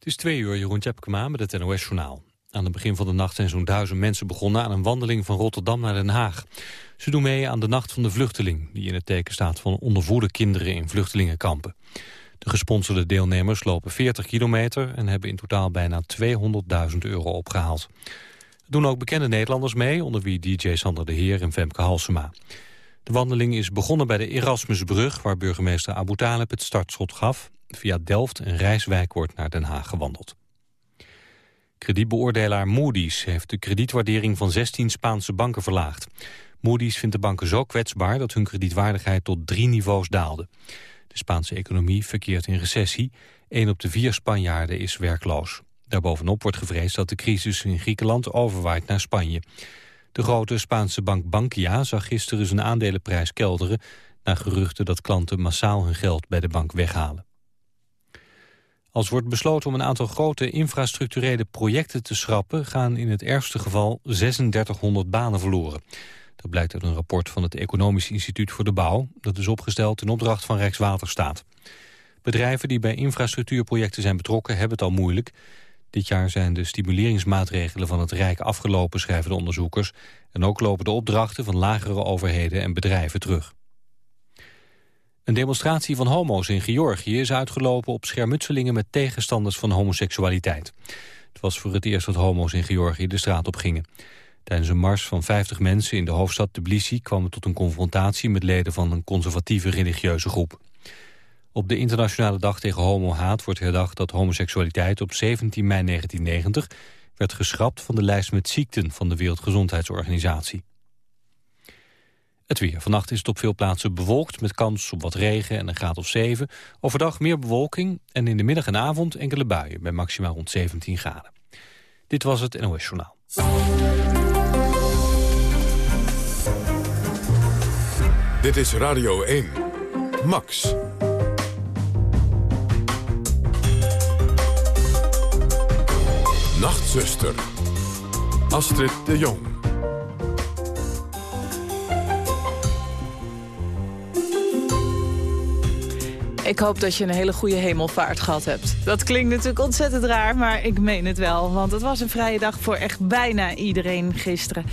Het is twee uur, Jeroen Tjepkema met het NOS-journaal. Aan het begin van de nacht zijn zo'n duizend mensen begonnen... aan een wandeling van Rotterdam naar Den Haag. Ze doen mee aan de Nacht van de Vluchteling... die in het teken staat van ondervoerde kinderen in vluchtelingenkampen. De gesponsorde deelnemers lopen 40 kilometer... en hebben in totaal bijna 200.000 euro opgehaald. Er doen ook bekende Nederlanders mee... onder wie DJ Sander de Heer en Femke Halsema. De wandeling is begonnen bij de Erasmusbrug... waar burgemeester Abu Talib het startschot gaf. Via Delft en Rijswijk wordt naar Den Haag gewandeld. Kredietbeoordelaar Moody's heeft de kredietwaardering van 16 Spaanse banken verlaagd. Moody's vindt de banken zo kwetsbaar dat hun kredietwaardigheid tot drie niveaus daalde. De Spaanse economie verkeert in recessie. Een op de vier Spanjaarden is werkloos. Daarbovenop wordt gevreesd dat de crisis in Griekenland overwaait naar Spanje. De grote Spaanse bank Bankia zag gisteren zijn aandelenprijs kelderen... na geruchten dat klanten massaal hun geld bij de bank weghalen. Als wordt besloten om een aantal grote infrastructurele projecten te schrappen... gaan in het ergste geval 3600 banen verloren. Dat blijkt uit een rapport van het Economisch Instituut voor de Bouw. Dat is opgesteld in opdracht van Rijkswaterstaat. Bedrijven die bij infrastructuurprojecten zijn betrokken hebben het al moeilijk. Dit jaar zijn de stimuleringsmaatregelen van het Rijk afgelopen, schrijven de onderzoekers. En ook lopen de opdrachten van lagere overheden en bedrijven terug. Een demonstratie van homo's in Georgië is uitgelopen op schermutselingen met tegenstanders van homoseksualiteit. Het was voor het eerst dat homo's in Georgië de straat op gingen. Tijdens een mars van 50 mensen in de hoofdstad Tbilisi kwam het tot een confrontatie met leden van een conservatieve religieuze groep. Op de internationale dag tegen homohaat wordt herdacht dat homoseksualiteit op 17 mei 1990 werd geschrapt van de lijst met ziekten van de Wereldgezondheidsorganisatie. Het weer. Vannacht is het op veel plaatsen bewolkt met kans op wat regen en een graad of 7. Overdag meer bewolking en in de middag en avond enkele buien bij maximaal rond 17 graden. Dit was het NOS Journaal. Dit is Radio 1. Max. Nachtzuster. Astrid de Jong. Ik hoop dat je een hele goede hemelvaart gehad hebt. Dat klinkt natuurlijk ontzettend raar, maar ik meen het wel. Want het was een vrije dag voor echt bijna iedereen gisteren.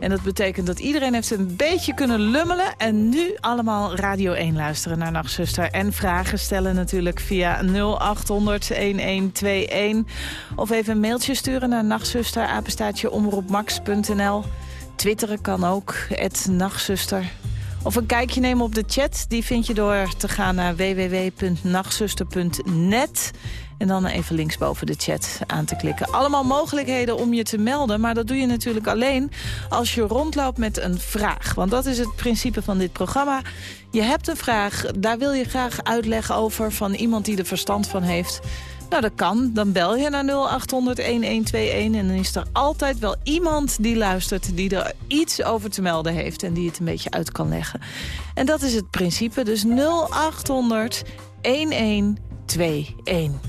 En dat betekent dat iedereen heeft een beetje kunnen lummelen... en nu allemaal Radio 1 luisteren naar Nachtzuster. En vragen stellen natuurlijk via 0800-1121. Of even een mailtje sturen naar nachtzuster, omroepmax.nl. Twitteren kan ook, het nachtzuster. Of een kijkje nemen op de chat. Die vind je door te gaan naar www.nachtzuster.net. En dan even linksboven de chat aan te klikken. Allemaal mogelijkheden om je te melden. Maar dat doe je natuurlijk alleen als je rondloopt met een vraag. Want dat is het principe van dit programma. Je hebt een vraag, daar wil je graag uitleg over... van iemand die er verstand van heeft... Nou, dat kan. Dan bel je naar 0800-1121 en dan is er altijd wel iemand die luistert... die er iets over te melden heeft en die het een beetje uit kan leggen. En dat is het principe. Dus 0800 1121.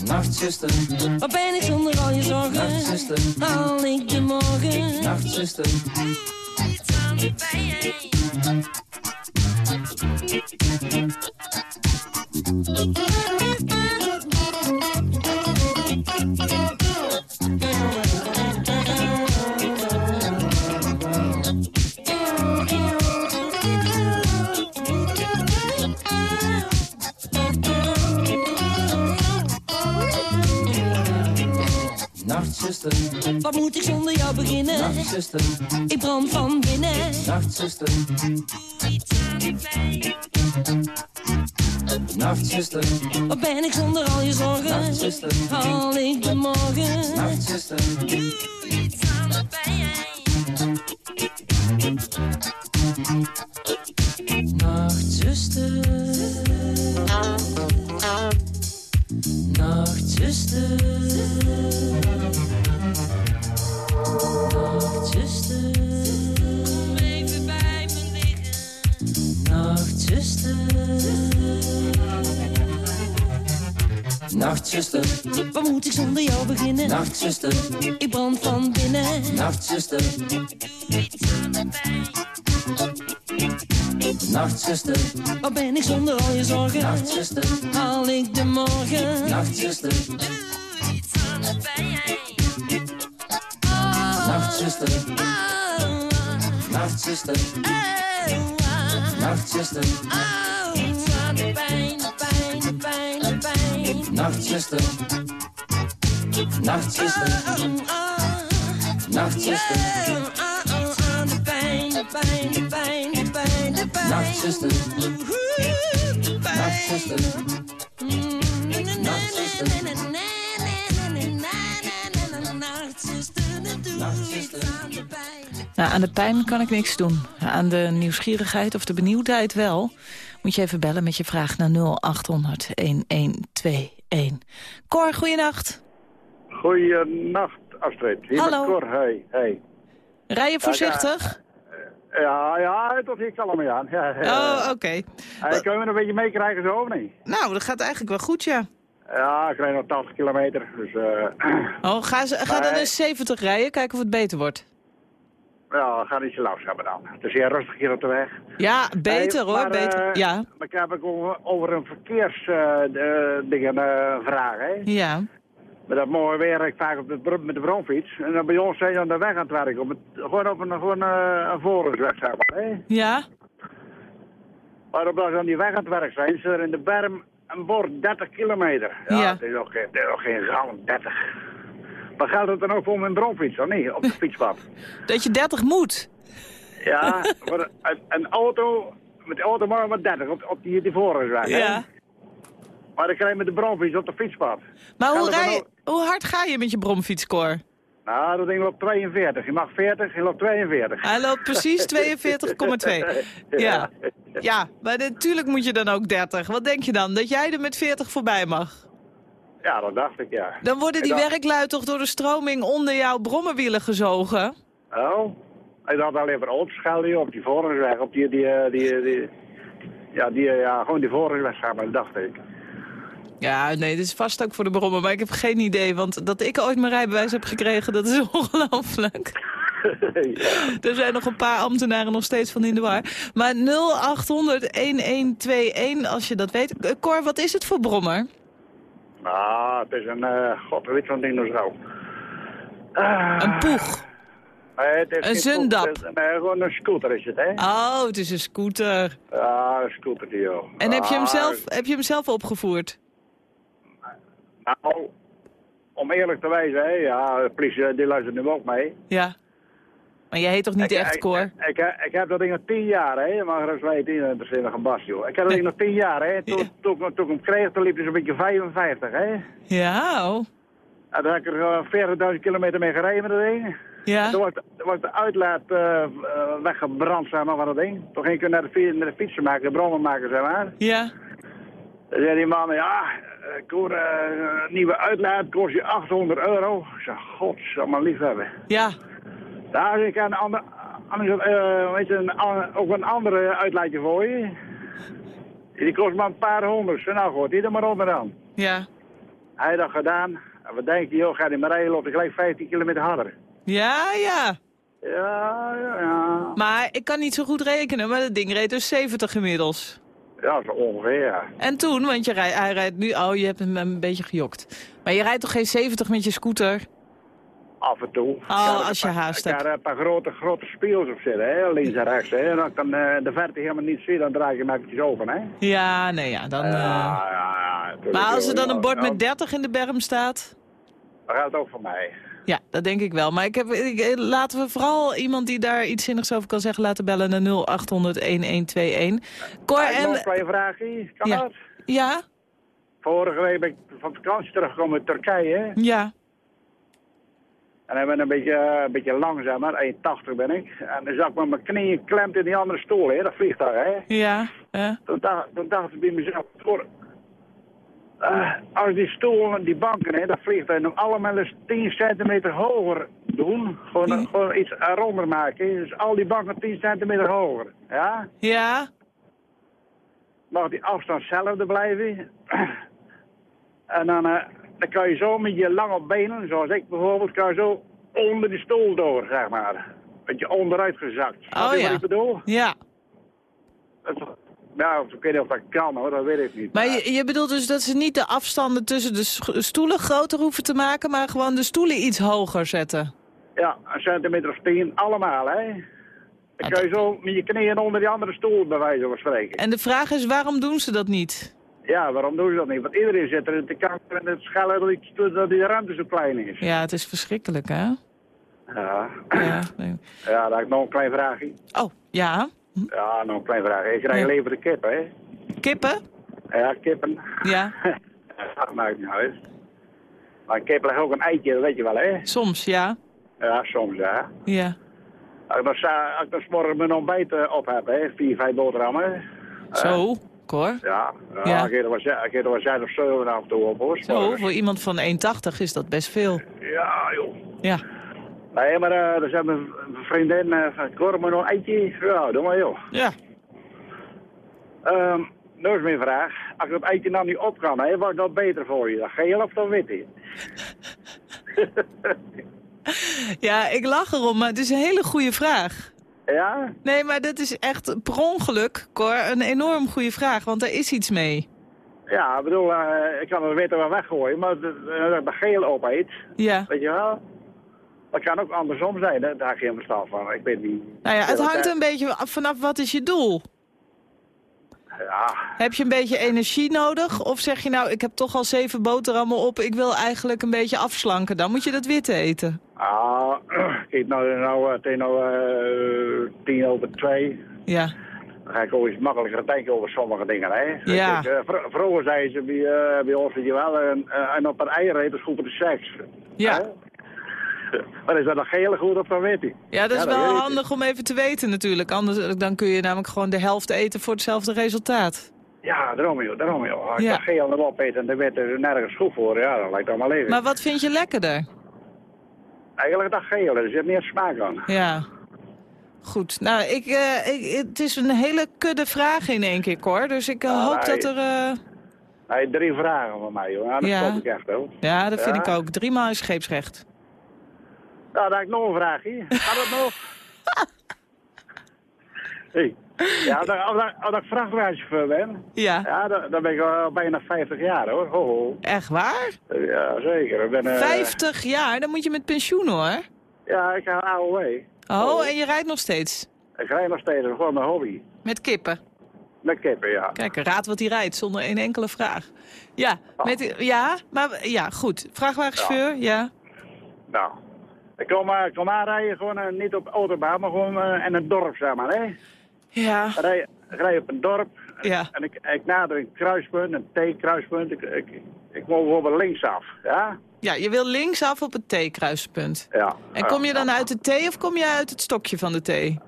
Nachtzuster, wat ben ik zonder al je zorgen? Nachtzuster, haal ik de morgen? Ik, nachtzuster, iets aan de bijen. Nachtzuster, wat moet ik zonder jou beginnen? Nachtzuster, ik brand van binnen. Nachtzuster, iets aan de pijn. Nachtzuster, wat ben ik zonder al je zorgen? Nachtzuster, haal ik de morgen? Nachtzuster, doe iets aan de pijn. Wat moet ik zonder jou beginnen? Nachtzuster, ik brand van binnen. Nachtzuster, iets aan de pijn. Nachtzuster, wat ben ik zonder al je zorgen? Nachtzuster, haal ik de morgen? Nachtzuster, doe iets aan de pijn. Oh, Nachtzuster, oh, Nachtzuster, oh, Nachtzuster, oh, iets aan de pijn, pijn, de pijn. Nachtzuster, Nachtzuster, Nou, aan de pijn kan ik niks doen. Aan de nieuwsgierigheid of de benieuwdheid wel. Moet je even bellen met je vraag naar 0800-1121. Cor, goeienacht. Goeienacht, Astrid. Hier Hallo. Cor. Hey, hey. Rij je voorzichtig? Ja, ja, tot hier kalm aan. Ja, ja. Oh, oké. Hey, kunnen we een beetje meekrijgen zo of niet? Nou, dat gaat eigenlijk wel goed, ja. Ja, ik rijd nog 80 kilometer, dus eh Oh, ga, ze- ga dan eens 70 rijden, kijken of het beter wordt. Ja, ga niet zo langzaam dan. Het is heel rustig hier op de weg. Ja, beter Hey, hoor, maar, beter. eh, ja, Maar ik heb ook over, over een verkeersdingen uh, vragen, hè. ja. Met dat mooie weer, ik vaak op de, met de bromfiets. En dan bij ons zijn ze aan de weg aan het werken. Op het, gewoon op een, gewoon, eh, een voorrangsweg, zeg maar, hè. Ja? Maar omdat ze aan die weg aan het werk zijn, is er in de berm een bord 30 kilometer. Ja, Ja. Het is nog geen, geen gang 30. Maar geldt het dan ook voor mijn bromfiets, of niet? Op de fietspad? Dat je 30 moet. Ja, voor een, een auto, met de auto maar met 30 op, op die, die voorrangsweg. hè? Ja. Maar dan krijg je met de bromfiets op de fietspad. Maar hoe, rij, ook- hoe hard ga je met je bromfiets, Cor? Nou, dat ding loopt 42. Je mag 40, je loopt 42. Hij loopt precies 42,2. Ja. ja, maar natuurlijk moet je dan ook 30. Wat denk je dan? Dat jij er met 40 voorbij mag? Ja, dat dacht ik, ja. Dan worden die werklui toch door de stroming onder jouw brommenwielen gezogen? Oh, hij had alleen maar die op die voorrangsweg, op die, die, eh, die, die, ja, die, eh, ja, gewoon die voorrangsweg, zeg maar, dacht ik. Ja, nee, dit is vast ook voor de brommen, maar ik heb geen idee. Want dat ik ooit mijn rijbewijs heb gekregen, dat is ongelooflijk. ja. Er zijn nog een paar ambtenaren nog steeds van in de war. Maar 0800-1121, als je dat weet. Eh, Cor, wat is het voor brommer? Nou, het is een, eh god, weet zo'n ding nou zo. Ah, Een poeg. nee, het is een zundap. poep, het is- Nee, gewoon een scooter is het, hè? Oh, het is een scooter. Ja, een scooter die, joh. En heb je, hem Ah, zelf, heb je hem zelf opgevoerd? Nou, om eerlijk te wezen, hè, ja, de politie die luistert nu ook mee. Ja. Maar jij heet toch niet Ik- echt, Cor? Ik, ik, ik heb dat ding al tien jaar, hè. Je mag er eens weten, dat nog een bas, joh. Ik heb dat ding nog tien jaar, hè. Toen, toen, toen, toen ik hem kreeg, toen liep hij zo'n beetje 55, hè. Ja, oh. En dan heb ik er eh, 40.000 kilometer mee gereden met dat ding. Ja? Toen was, toen was de uitlaat eh, eh, weggebrand, zeg maar, van dat ding. Toen ging ik naar de, naar de fietsen maken, de brommen maken, zeg maar. Ja? Dan zei die man, ja, eh, eh, een nieuwe uitlaat kost je 800 euro. Ik zeg, god, zal maar lief hebben. Ja. Daar ik een ander, eh, weet je, een, an- ook een andere uitlaatje voor je. Die kost maar een paar honderd. Nou goed, die er maar onder dan. Ja. Hij dat gedaan. En wat denk je, joh, ga die maar rijden, loopt gelijk 15 kilometer harder. Ja, ja. Ja, ja, ja. Maar ik kan niet zo goed rekenen, maar dat ding reed dus 70 inmiddels. Ja, zo ongeveer. En toen, want je rij, hij rijdt nu... Oh, je hebt hem een beetje gejokt. Maar je rijdt toch geen 70 met je scooter? Af en toe. Oh, als je paar- haast Ik hebt. heb er een paar grote, grote spiels op zitten, hè, links en rechts. Hè. En als ik dan eh, de verte helemaal niet zie, dan draai ik hem eventjes open, hè. Ja, nee, ja, dan... eh, Ja, ja, ja. natuurlijk, Maar als er dan een bord Ja, met 30 in de berm staat... Dat geldt ook voor mij. Ja, dat denk ik wel. Maar ik heb, ik, eh, laten we vooral iemand die daar iets zinnigs over kan zeggen... laten bellen naar 0800-1121. Cor, Ja, ik en... twee vragen. Kan dat? Ja, Vorige week ben ik van vakantie teruggekomen uit Turkije. ja, En ik ben een beetje, eh, een beetje langzamer, 1,80 ben ik. En dan zat ik met mijn knieën klemd in die andere stoel, hè, dat vliegtuig. Hè. ja. ja. Toen, dacht, toen dacht ik bij mezelf, hoor, eh, als die stoelen, die banken, hè, dat vliegtuig nog allemaal eens 10 centimeter hoger doen. Gewoon, Ja. gewoon iets eronder maken. Dus al die banken 10 centimeter hoger. Ja? Ja, Mag die afstand hetzelfde blijven. en dan, eh, dan kan je zo met je lange benen, zoals ik bijvoorbeeld, kan je zo onder die stoel door, zeg maar. Beetje onderuit gezakt. Je Oh, ja. wat ik bedoel? ja. Dat- Nou, ik weet niet of dat kan hoor, dat weet ik niet. Maar je, je bedoelt dus dat ze niet de afstanden tussen de stoelen groter hoeven te maken... maar gewoon de stoelen iets hoger zetten? Ja, een centimeter of tien, allemaal hè. Dan Ja, kan je zo met je knieën onder die andere stoel bij wijze van spreken. En de vraag is, waarom doen ze dat niet? Ja, waarom doen ze dat niet? Want iedereen zit er te kanker en het schellen dat die, dat die ruimte zo klein is. Ja, het is verschrikkelijk, hè? Ja. Ja. Ja, dan heb ik nog een klein vraagje. Oh, ja. Ja, nog een klein vraagje. Ik krijg Ja. leven de kip, hè. Kippen? Ja, kippen. Ja, dat maakt niet uit. Maar een kip legt ook een eitje, dat weet je wel, hè. soms, ja. Ja, soms, ja. Ja. Als ik dan, als ik dan 's morgens mijn ontbijt eh, op heb, hè. Vier, vijf boterhammen. Zo, Cor. Ja, ja, Ja. ik er ik er of zeven af en toe op, hoor. Zo, voor iemand van 1,80 is dat best veel. Ja, joh. Ja. Nee, maar eh dan zei mijn vriendin, uh, van, Cor, maar nog een eitje? Ja, doe maar, joh. Ja. Ehm nog eens mijn vraag. Als ik dat eitje nou niet op kan, hè, wordt dat beter voor je? Dat geel of dat witte? Ja, ik lach erom, maar het is een hele goede vraag. Ja? Nee, maar dat is echt per ongeluk, Cor, een enorm goede vraag, want er is iets mee. Ja, ik bedoel, eh, ik kan het witte wel weggooien, maar dat eh, dat ik de geel opeet, Ja. weet je wel? Dat kan ook andersom zijn, hè? daar geen verstand van. Ik weet niet. Nou ja, het hangt een beetje af vanaf wat is je doel. Ja, Heb je een beetje energie nodig? Of zeg je nou, ik heb toch al zeven boterhammen op, ik wil eigenlijk een beetje afslanken. Dan moet je dat witte eten. ah, kijk, nou, nou, eh, het is nou eh, tien over twee. Ja. Dan ga ik ook iets makkelijker denken over sommige dingen, hè. Ja. Kijk, eh, vro- vroeger zeiden ze bij, eh, bij ons, je wel, en, op een eieren eten is goed voor de seks. Ja. Hè? Maar is dat dan geel goed of dan witte? Ja, dat is weet wel handig om even te weten natuurlijk. Anders dan kun je namelijk gewoon de helft eten voor hetzelfde resultaat. Ja, daarom joh, daarom joh. Als Ja. ik geel erop eet en de witte er nergens goed voor, ja, dan lijkt dat maar leven. Maar wat vind je lekkerder? Eigenlijk dat geel, er zit meer smaak aan. Ja. Goed. Nou, ik, eh, ik, het is een hele kudde vraag in één keer, Cor. Dus ik eh, Ja, hoop dat er... eh, Hij drie vragen van mij, joh. Dat Ja. ik echt, hoor. Ja, dat vind Ja. ik ook. Driemaal is scheepsrecht. Nou, dan heb ik nog een vraagje. Gaat dat nog? hey. Ja, als ik- als ik- vrachtwagenchauffeur ben, Ja. ja, dan, dan ben ik al bijna 50 jaar, hoor. Ho, ho. Echt waar? Ja, zeker. Ik ben, eh, 50 jaar? Dan moet je met pensioen, hoor. Ja, ik ga AOW. Oh, en je rijdt nog steeds? Ik rijd nog steeds, gewoon mijn hobby. Met kippen. Met kippen, ja. Kijk, raad wat hij rijdt, zonder één enkele vraag. Ja, met, ja maar ja, goed. Vrachtwagenchauffeur, ja. Nou, ik kom, eh, ik kom aanrijden, gewoon eh, niet op autobaan, maar gewoon eh, in het dorp, zeg maar, hè. Ja, Ik rij, ik rij op een dorp ja. en ik, ik nader een kruispunt, een T-kruispunt. Ik, ik, ik moet bijvoorbeeld linksaf, ja? Ja, je wil linksaf op het T-kruispunt. Ja. En kom je dan uit de T of kom je uit het stokje van de T?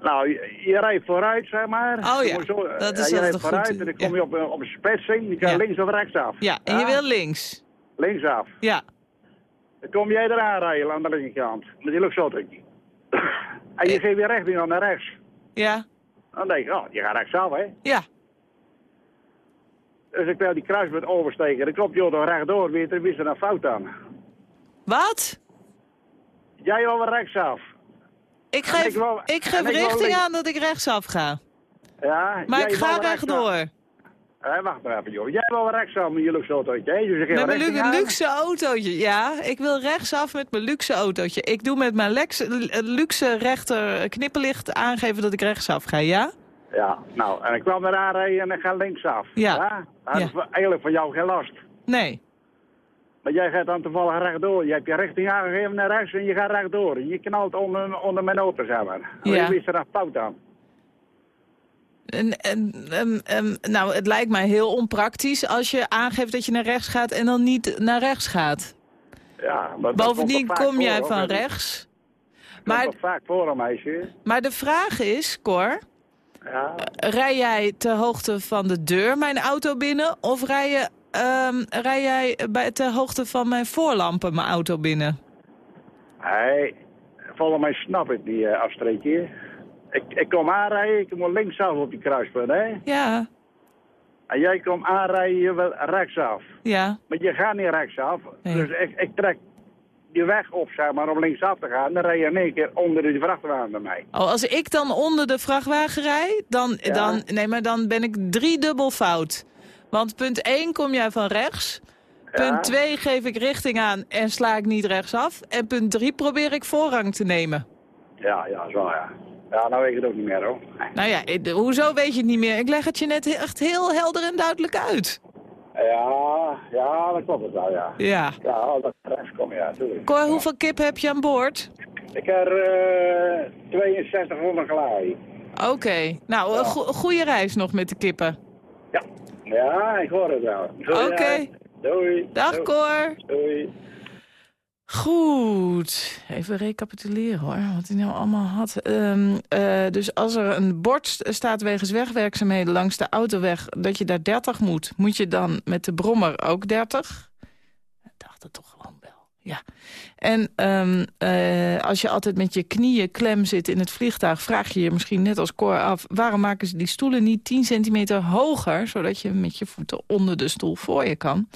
Nou, je, je rijdt vooruit, zeg maar. Oh Je ja, zo, dat ja, is je altijd rijdt een vooruit goed- en dan kom ja. je op, een- op een spetsing. Die kan Ja. links of rechtsaf. Ja, en je wil links. Linksaf. Ja, Dan kom jij eraan rijden aan de linkerkant. Met die luchtzottetje. en je Eh. geeft weer richting naar rechts. ja, Dan denk je, oh, je gaat rechtsaf, hè. ja. Dus ik wil die kruispunt oversteken. Dan klopt je auto rechtdoor. Wie er, is er nou fout aan? Wat? Jij wil weer rechtsaf. Ik En geef, ik ik geef ik richting aan dat ik rechtsaf ga. Ja, Maar ik ga rechtdoor. Hé, wacht maar even, joh. Jij wil rechtsaf met je luchtzottetje, hè. Dus Met mijn lu- luxe autootje. Ja, ik wil rechtsaf met mijn luxe autootje. Ik doe met mijn luxe rechter knipperlicht aangeven dat ik rechtsaf ga, ja? Ja, nou, en ik kwam eraan rijden en ik ga linksaf. Ja. Dan heb ik Ja. eigenlijk van jou geen last. Nee. Maar jij gaat dan toevallig rechtdoor. Je hebt je richting aangegeven naar rechts en je gaat rechtdoor. Je knalt onder, onder mijn auto, zeg maar. Ja. Wie is er dan fout aan? En, en, en, en, nou, het lijkt mij heel onpraktisch als je aangeeft dat je naar rechts gaat en dan niet naar rechts gaat. Ja, maar Bovendien kom jij voor, van hoor. rechts. Maar, vaak voor, een meisje. maar de vraag is, Cor, Ja. rij jij ter hoogte van de deur mijn auto binnen of rij, je, ehm, rij jij bij, ter hoogte van mijn voorlampen mijn auto binnen? Hey, volgens mij snap ik die uh, afstreekje. Ik, ik kom aanrijden, ik moet linksaf op die kruispunt, hè. Ja, En jij komt aanrijden, je wil rechtsaf. ja. Maar je gaat niet rechtsaf. Nee. Dus ik, ik trek die weg op, zeg maar, om linksaf te gaan. Dan rij je in één keer onder de vrachtwagen bij mij. Oh, als ik dan onder de vrachtwagen rij, dan, Ja. dan, nee, maar dan ben ik driedubbel fout. Want punt 1 kom jij van rechts. Ja. Punt 2 geef ik richting aan en sla ik niet rechtsaf. En punt 3 probeer ik voorrang te nemen. Ja, ja, zo ja. Ja, nou weet ik het ook niet meer, hoor. Nou ja, hoezo weet je het niet meer? Ik leg het je net echt heel helder en duidelijk uit. Ja, ja, dat klopt het wel, ja. Ja. Ja, dat kom, ja, tuurlijk. Cor, hoeveel kip heb je aan boord? Ik heb eh 6200 gelaai. Oké, nou, een go- goede reis nog met de kippen. Ja. Ja, ik hoor het wel. Oké. Doei. Dag Doei. Cor. Doei. Goed, even recapituleren hoor, wat hij nou allemaal had. Ehm, eh, dus als er een bord st- staat wegens wegwerkzaamheden langs de autoweg... dat je daar 30 moet, moet je dan met de brommer ook 30? Ik dacht het toch gewoon wel, ja. En ehm, eh, als je altijd met je knieën klem zit in het vliegtuig... vraag je je misschien net als Cor af... waarom maken ze die stoelen niet 10 centimeter hoger... zodat je met je voeten onder de stoel voor je kan...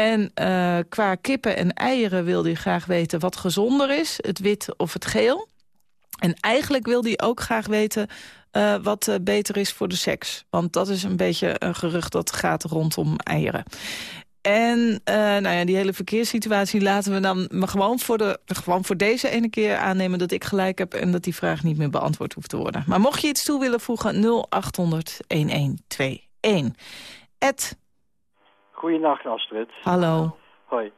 En eh, qua kippen en eieren wil hij graag weten wat gezonder is. Het wit of het geel. En eigenlijk wil hij ook graag weten eh, wat eh, beter is voor de seks. Want dat is een beetje een gerucht dat gaat rondom eieren. En nou ja, die hele verkeerssituatie laten we dan gewoon voor, de, gewoon voor deze ene keer aannemen dat ik gelijk heb... en dat die vraag niet meer beantwoord hoeft te worden. Maar mocht je iets toe willen voegen, 0800-1121. Ed, Goedenacht Astrid. hallo. Hoi.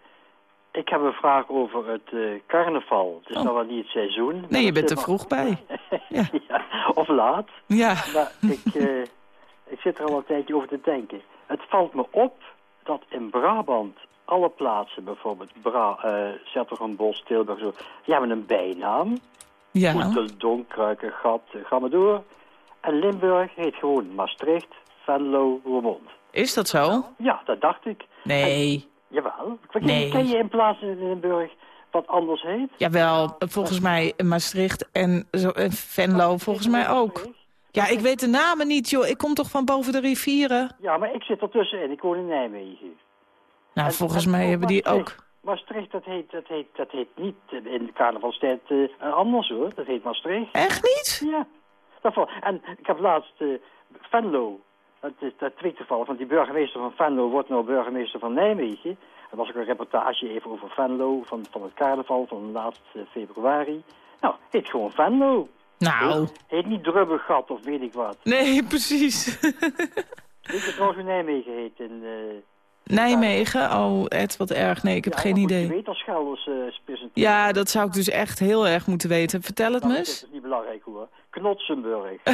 Ik heb een vraag over het eh, carnaval. Het is Oh. nog wel niet het seizoen. Nee, je bent er vroeg bij. Ja. Ja, of laat. Ja. Maar ik, eh, ik zit er al een tijdje over te denken. Het valt me op dat in Brabant alle plaatsen, bijvoorbeeld Bra eh Zettergenbos, Tilburg, zo, die hebben een bijnaam. Ja. Oeteldonk, Kruikengat, eh, ga maar door. En Limburg heet gewoon Maastricht, Venlo, Roermond. Is dat zo? Ja, dat dacht ik. Nee. Jawel. Nee. ken je in plaats in Limburg wat anders heet? Jawel, volgens mij Maastricht en, Venlo volgens mij ook. Ja, ik weet de namen niet, joh. Ik kom toch van boven de rivieren? Ja, maar ik zit ertussenin. Ik woon in Nijmegen. Nou, En- volgens en mij hebben die ook... Maastricht. Dat heet, dat heet, dat heet niet in de carnavalstijd eh, anders hoor. Dat heet Maastricht. Echt niet? Ja. En ik heb laatst eh, Venlo, dat, is, dat toevallig, want die burgemeester van Venlo wordt nou burgemeester van Nijmegen. Er was ook een reportage even over Venlo, van, van het carnaval van laatst eh, februari. Nou, heet gewoon Venlo. Nou, Heet niet Drubbegat of weet ik wat. nee, precies. Weet je trouwens hoe Nijmegen heet? In, eh, Nijmegen? Oh, Ed, wat erg. Nee, ik heb ja, geen goed, Je idee. weet als Gelders eh presenteren. Ja, dat zou ik dus echt heel erg moeten weten. Vertel het me Nou, dat eens. is niet belangrijk hoor. Knotsenburg.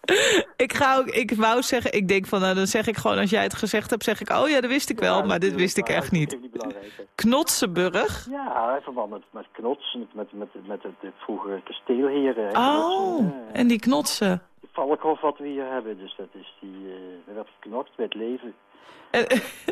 Ik, ga ook, ik wou zeggen, ik denk van, nou, dan zeg ik gewoon, als jij het gezegd hebt, zeg ik, oh ja, dat wist ik wel, Ja, maar dit wist ik echt niet. Knotsenburg? Ja, in verband met, met Knots, met, met, met, het, het vroegere kasteelheren. Oh, Knotsen, ja. en die knotsen. Die Valkhof wat we hier hebben, dus dat is die, daar werd geknokt bij het leven. En,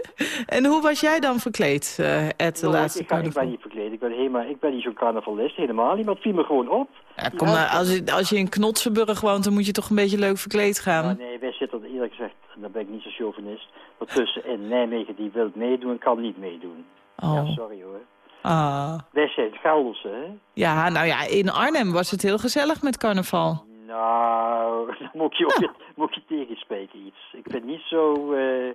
en hoe was jij dan verkleed, eh Ed, de Nou, laatste ik, ik ben niet verkleed, ik ben, helemaal, ik ben niet zo'n carnavalist, helemaal niet, maar het viel me gewoon op. Ja, kom, maar, als, je, als je in Knotsenburg woont, dan moet je toch een beetje leuk verkleed gaan. nee, wij zitten er eerlijk gezegd, en dan ben ik niet zo chauvinist, maar tussenin Nijmegen die wil meedoen, kan niet meedoen. Ja, Oh, sorry hoor. ah. Wij zijn Gelderse, hè? Ja, nou ja, in Arnhem was het heel gezellig met carnaval. Nou, dan moet je, ook, moet je tegenspreken iets. Ik vind niet zo... eh,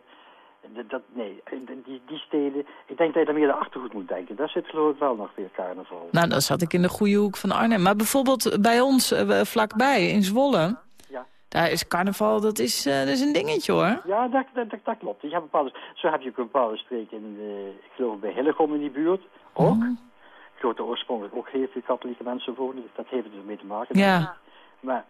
dat, nee, die, die steden... Ik denk dat je daar meer de Achterhoed moet denken. Daar zit geloof ik wel nog weer carnaval. Nou, dan zat ik in de goede hoek van Arnhem. Maar bijvoorbeeld bij ons, eh, vlakbij, in Zwolle... Ja. Daar is carnaval, dat is, eh, dat is een dingetje hoor. Ja, dat, dat, dat, dat klopt. Je hebt bepaalde, zo heb je ook een bepaalde streek in, eh, ik geloof bij Hillegom in die buurt. Ook. Mhm. Ik geloof dat oorspronkelijk ook heel veel katholieke mensen wonen. Dus dat heeft er dus mee te maken. Ja. Maar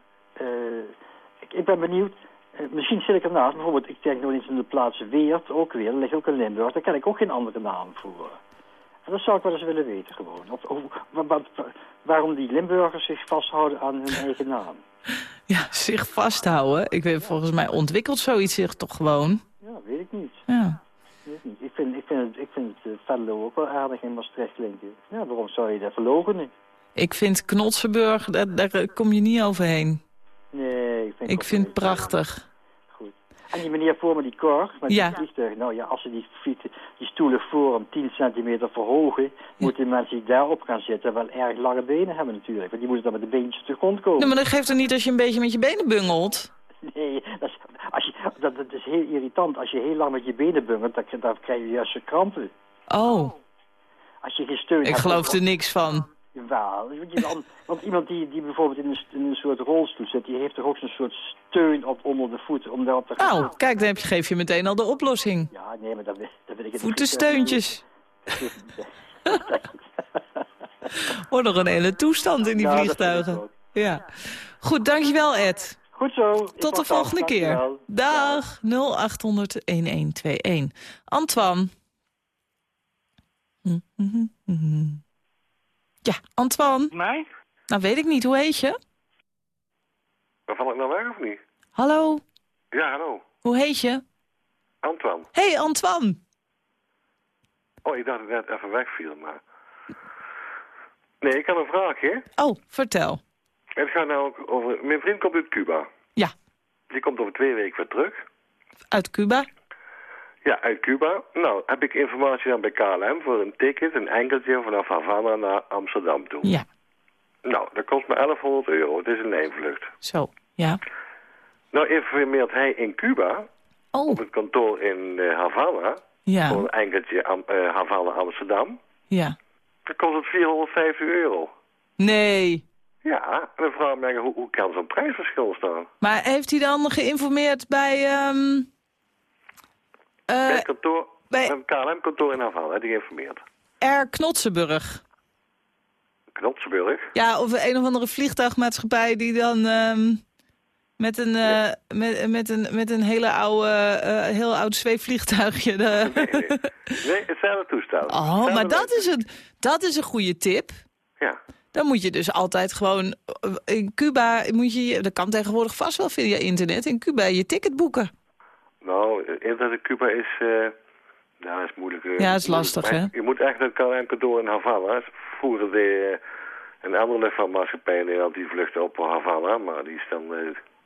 ik, ik ben benieuwd. Eh, misschien zit ik ernaast. Bijvoorbeeld, ik denk nog eens in de plaats Weert ook weer. Dat ligt ook in Limburg. Daar ken ik ook geen andere naam voor. En dat zou ik wel eens willen weten gewoon. Of, of, wa- wa- wa- waarom die Limburgers zich vasthouden aan hun eigen naam. Ja, zich vasthouden. Ik weet, volgens mij ontwikkelt zoiets zich toch gewoon. Ja, weet ik niet. Ja. Weet ik niet. Ik vind, ik vind het, ik vind het eh, Venlo ook wel aardig in Maastricht klinken. Ja, waarom zou je dat verlogenen? Ik vind Knotsenburg, daar, daar kom je niet overheen. Nee, ik vind Ik het prachtig. Goed. En die meneer voor me, die kar, met Ja. die vliegtuig. Nou ja, als ze die, die stoelen voor hem 10 centimeter verhogen... moeten mensen die daarop gaan zitten wel erg lange benen hebben natuurlijk. Want die moeten dan met de beentjes de grond komen. Nee, maar dat geeft er niet als je een beetje met je benen bungelt. Nee, dat is, als je, dat, dat is heel irritant. Als je heel lang met je benen bungelt, dan, dan krijg je juist krampen. Oh, Als je geen steun ik hebt... geloof er niks van. Jawel, want, je dan, want iemand die, die bijvoorbeeld in een, in een soort rolstoel zit... die heeft toch ook zo'n soort steun op onder de voeten om daarop te gaan Nou, kijk, dan heb je, geef je meteen al de oplossing. Ja, nee, maar dat, wil- dat wil ik... Voetensteuntjes. Wordt nog een hele toestand in die Ja, vliegtuigen. Ja. Goed, dankjewel Ed. Goed zo. Tot de af. volgende keer. Dankjewel. Dag 0800-1121. Antoine. Hm, hm, hm, hm. Ja, Antoine. Mij? Nou, weet ik niet. Hoe heet je? Dan val ik nou weg of niet? Hallo? Ja, hallo. Hoe heet je? Antoine. hey, Antoine. Oh, ik dacht dat ik net even wegviel, maar... Nee, ik had een vraag, hè? Oh, vertel. Het gaat nou ook over... Mijn vriend komt uit Cuba. Ja, Die komt over twee weken weer terug. uit Cuba. Ja, uit Cuba. Nou, heb ik informatie dan bij KLM voor een ticket, een enkeltje vanaf Havana naar Amsterdam toe. Ja, Nou, dat kost me 1100 euro. Het is een eenvlucht. zo. Ja. Nou informeert hij in Cuba, Oh, op het kantoor in eh, Havana, voor ja, een enkeltje Am- eh, Havana-Amsterdam. ja. Dan kost het 450 euro. Nee. Ja, en dan vraag ik me, hoe, hoe kan zo'n prijsverschil staan? Maar heeft hij dan geïnformeerd bij... ehm eh, bij het kantoor, bij- een KLM-kantoor in Havana, heb ik geïnformeerd. Air Knotsenburg. Knotsenburg. Ja, of een of andere vliegtuigmaatschappij die dan ehm, met, een, eh, met, met, een, met een hele oude, eh, heel oud zweefvliegtuigje... De... Nee, nee. nee, hetzelfde toestel. Oh, maar dat is, een, dat is een goede tip. Ja. Dan moet je dus altijd gewoon... In Cuba moet je... Dat kan tegenwoordig vast wel via internet. In Cuba je ticket boeken. Nou, internet in Cuba is... eh nou, is moeilijk. eh, Ja, is lastig, hè? Je moet echt naar het KLM-kantoor in Havana. Vroeger de, eh, een andere luchtvaartmaatschappij in Nederland die vluchtte op Havana, maar die is dan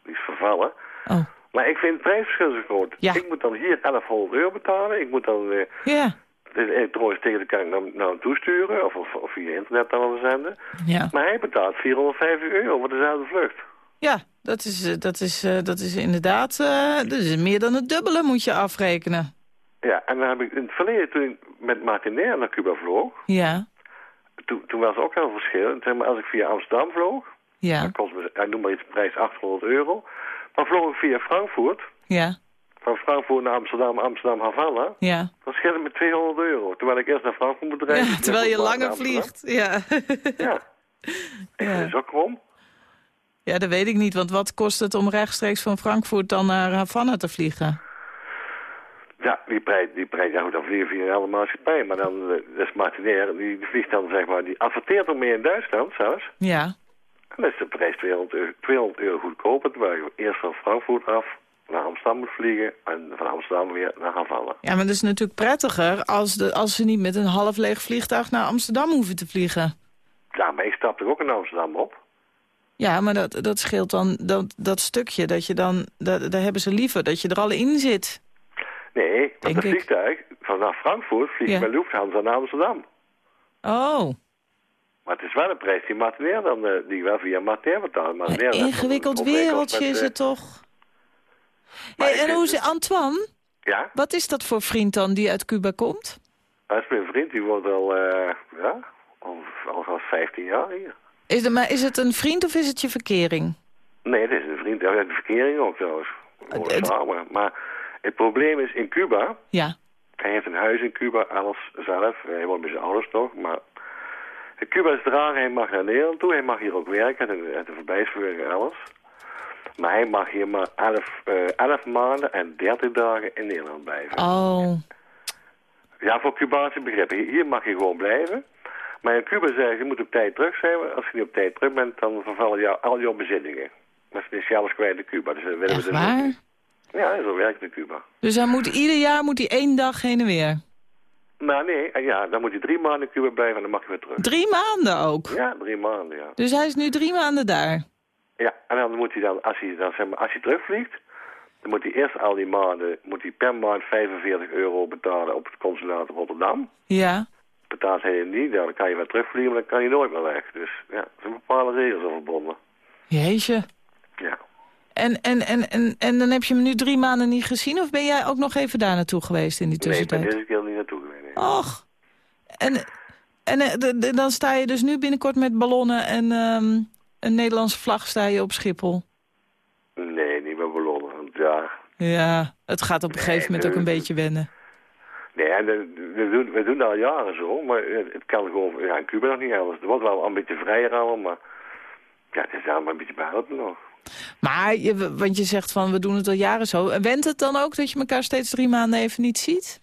die is vervallen. Oh, Maar ik vind het prijsverschil zo groot. Ja. Ik moet dan hier 1100 euro betalen. Ik moet dan... eh ja. dit elektronisch ticket kan ik naar, naar hem toesturen, of, of, of via internet dan verzenden. Ja. Maar hij betaalt 450 euro voor dezelfde vlucht. Ja, dat is, eh, dat is, eh, dat is inderdaad... eh, dat is meer dan het dubbele moet je afrekenen. Ja, en dan heb ik in het verleden, toen ik met Martinair naar Cuba vloog, Ja, toen, toen was er ook heel verschil. Zeg maar, als ik via Amsterdam vloog, ja, dat kost me, ik noem maar iets, prijs 800 euro. Maar vloog ik via Frankfurt, ja, van Frankfurt naar Amsterdam, Amsterdam, Havana, ja. dan scheelde me 200 euro. Terwijl ik eerst naar Frankfurt moet rijden. ja terwijl je langer vliegt. Ja. Ja. Ik Ja. vind het zo krom. Ja, dat weet ik niet. Want wat kost het om rechtstreeks van Frankfurt dan naar Havana te vliegen? Ja, die prijs, die prijs ja, dan vliegen via andere maatschappij. Maar dan, eh, dat is Martinair, die, vliegt dan, zeg maar, die adverteert er mee in Duitsland zelfs. Ja, En dan is de prijs 200 euro, 200 euro goedkoper, terwijl je eerst van Frankfurt af naar Amsterdam moet vliegen en van Amsterdam weer naar Havana. ja maar dat is natuurlijk prettiger als, de, als ze niet met een half leeg vliegtuig naar Amsterdam hoeven te vliegen. Ja, maar ik stap er ook in Amsterdam op. Ja, maar dat, dat scheelt dan dat, dat stukje dat je dan... Dat, daar hebben ze liever dat je er al in zit. Nee, want het ik. vliegtuig vanaf Frankfurt vliegt Ja. bij Lufthansa naar Amsterdam. Oh, Maar het is wel een prijs die Martinair dan, eh, die wel via Martinair betaalt. een ingewikkeld een overeenkomst wereldje met, is eh, het toch? maar Hey, en hoe het- is Antoine? Ja, Wat is dat voor vriend dan die uit Cuba komt? dat is mijn vriend, die woont al, eh, ja, al, al, al 15 jaar hier. Is het, maar is het een vriend of is het je verkering? Nee, het is een vriend, ja, de verkering ook trouwens. Samen. Maar het probleem is in Cuba, Ja. hij heeft een huis in Cuba, alles zelf. Hij woont bij zijn ouders toch, maar... Cuba is raar, hij mag naar Nederland toe. Hij mag hier ook werken, en de, de verblijfsvergunning en alles. Maar hij mag hier maar 11, eh 11 maanden en 30 dagen in Nederland blijven. Oh. Ja, voor Cubaanse begrippen. Hier mag je gewoon blijven. Maar in Cuba zeggen ze, je moet op tijd terug zijn. Als je niet op tijd terug bent, dan vervallen jou, al jouw bezittingen. Dat is alles kwijt in Cuba. Dus willen Echt we dus ook waar? niet. Ja, zo werkt het in Cuba. Dus hij moet ieder jaar moet hij één dag heen en weer. Maar nee, en ja, dan moet je drie maanden in Cuba blijven en dan mag je weer terug. Drie maanden ook. Ja, drie maanden, ja. Dus hij is nu drie maanden daar. Ja, en dan moet hij dan, als hij, dan, zeg maar, als hij terugvliegt, dan moet hij eerst al die maanden, moet hij per maand 45 euro betalen op het consulaat in Rotterdam. Ja. Betaalt hij het niet, dan kan je weer terugvliegen, maar dan kan hij nooit meer weg. Dus ja, er zijn bepaalde regels aan verbonden. Jeetje. Ja. En, en, en, en, en dan heb je hem nu drie maanden niet gezien? Of ben jij ook nog even daar naartoe geweest in die Nee, ik ben tussentijd? deze keer niet naartoe geweest. nee. Och. En, en eh, de- de- dan sta je dus nu binnenkort met ballonnen en ehm, een Nederlandse vlag sta je op Schiphol. Nee, niet meer belonnen. Want ja, Ja, het gaat op een gegeven moment ook een beetje wennen. Nee, en we doen, we doen dat al jaren zo, maar het kan gewoon, ja, in Cuba nog niet anders. Het wordt wel een beetje vrijer allemaal, maar ja, het is allemaal een beetje behouden nog. Maar, je, want je zegt van, we doen het al jaren zo. En Went het dan ook dat je elkaar steeds drie maanden even niet ziet?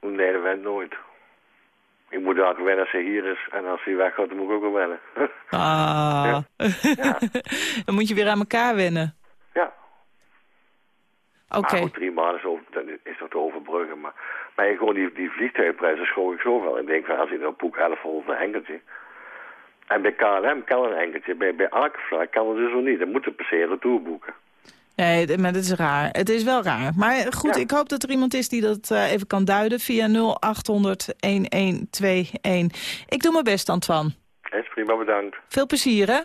Nee, dat went nooit. Ik moet ook wennen als hij hier is. En als hij weggaat, dan moet ik ook wel wennen. Ah. dan moet je weer aan elkaar wennen. ja. Oké. Goed, drie maanden is, over, dan is dat te overbruggen. Maar, gewoon die, die vliegtuigprijzen schoon ik zo wel. Ik denk van, als ik dan boek 1100 een enkeltje. En bij KLM kan een enkeltje. Bij, bij kan het dus nog niet. Dan moet je per se retour boeken. Nee, maar dat is raar. Het is wel raar. Maar goed, Ja. ik hoop dat er iemand is die dat eh, even kan duiden via 0800-1121. Ik doe mijn best, Antoine. Is prima, bedankt. Veel plezier, hè?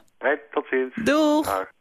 Tot ziens. Doeg! Dag.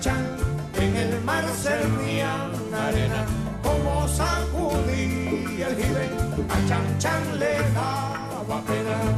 En el mar servían arena, como sacudía el jibe, a Chan Chan le daba pena.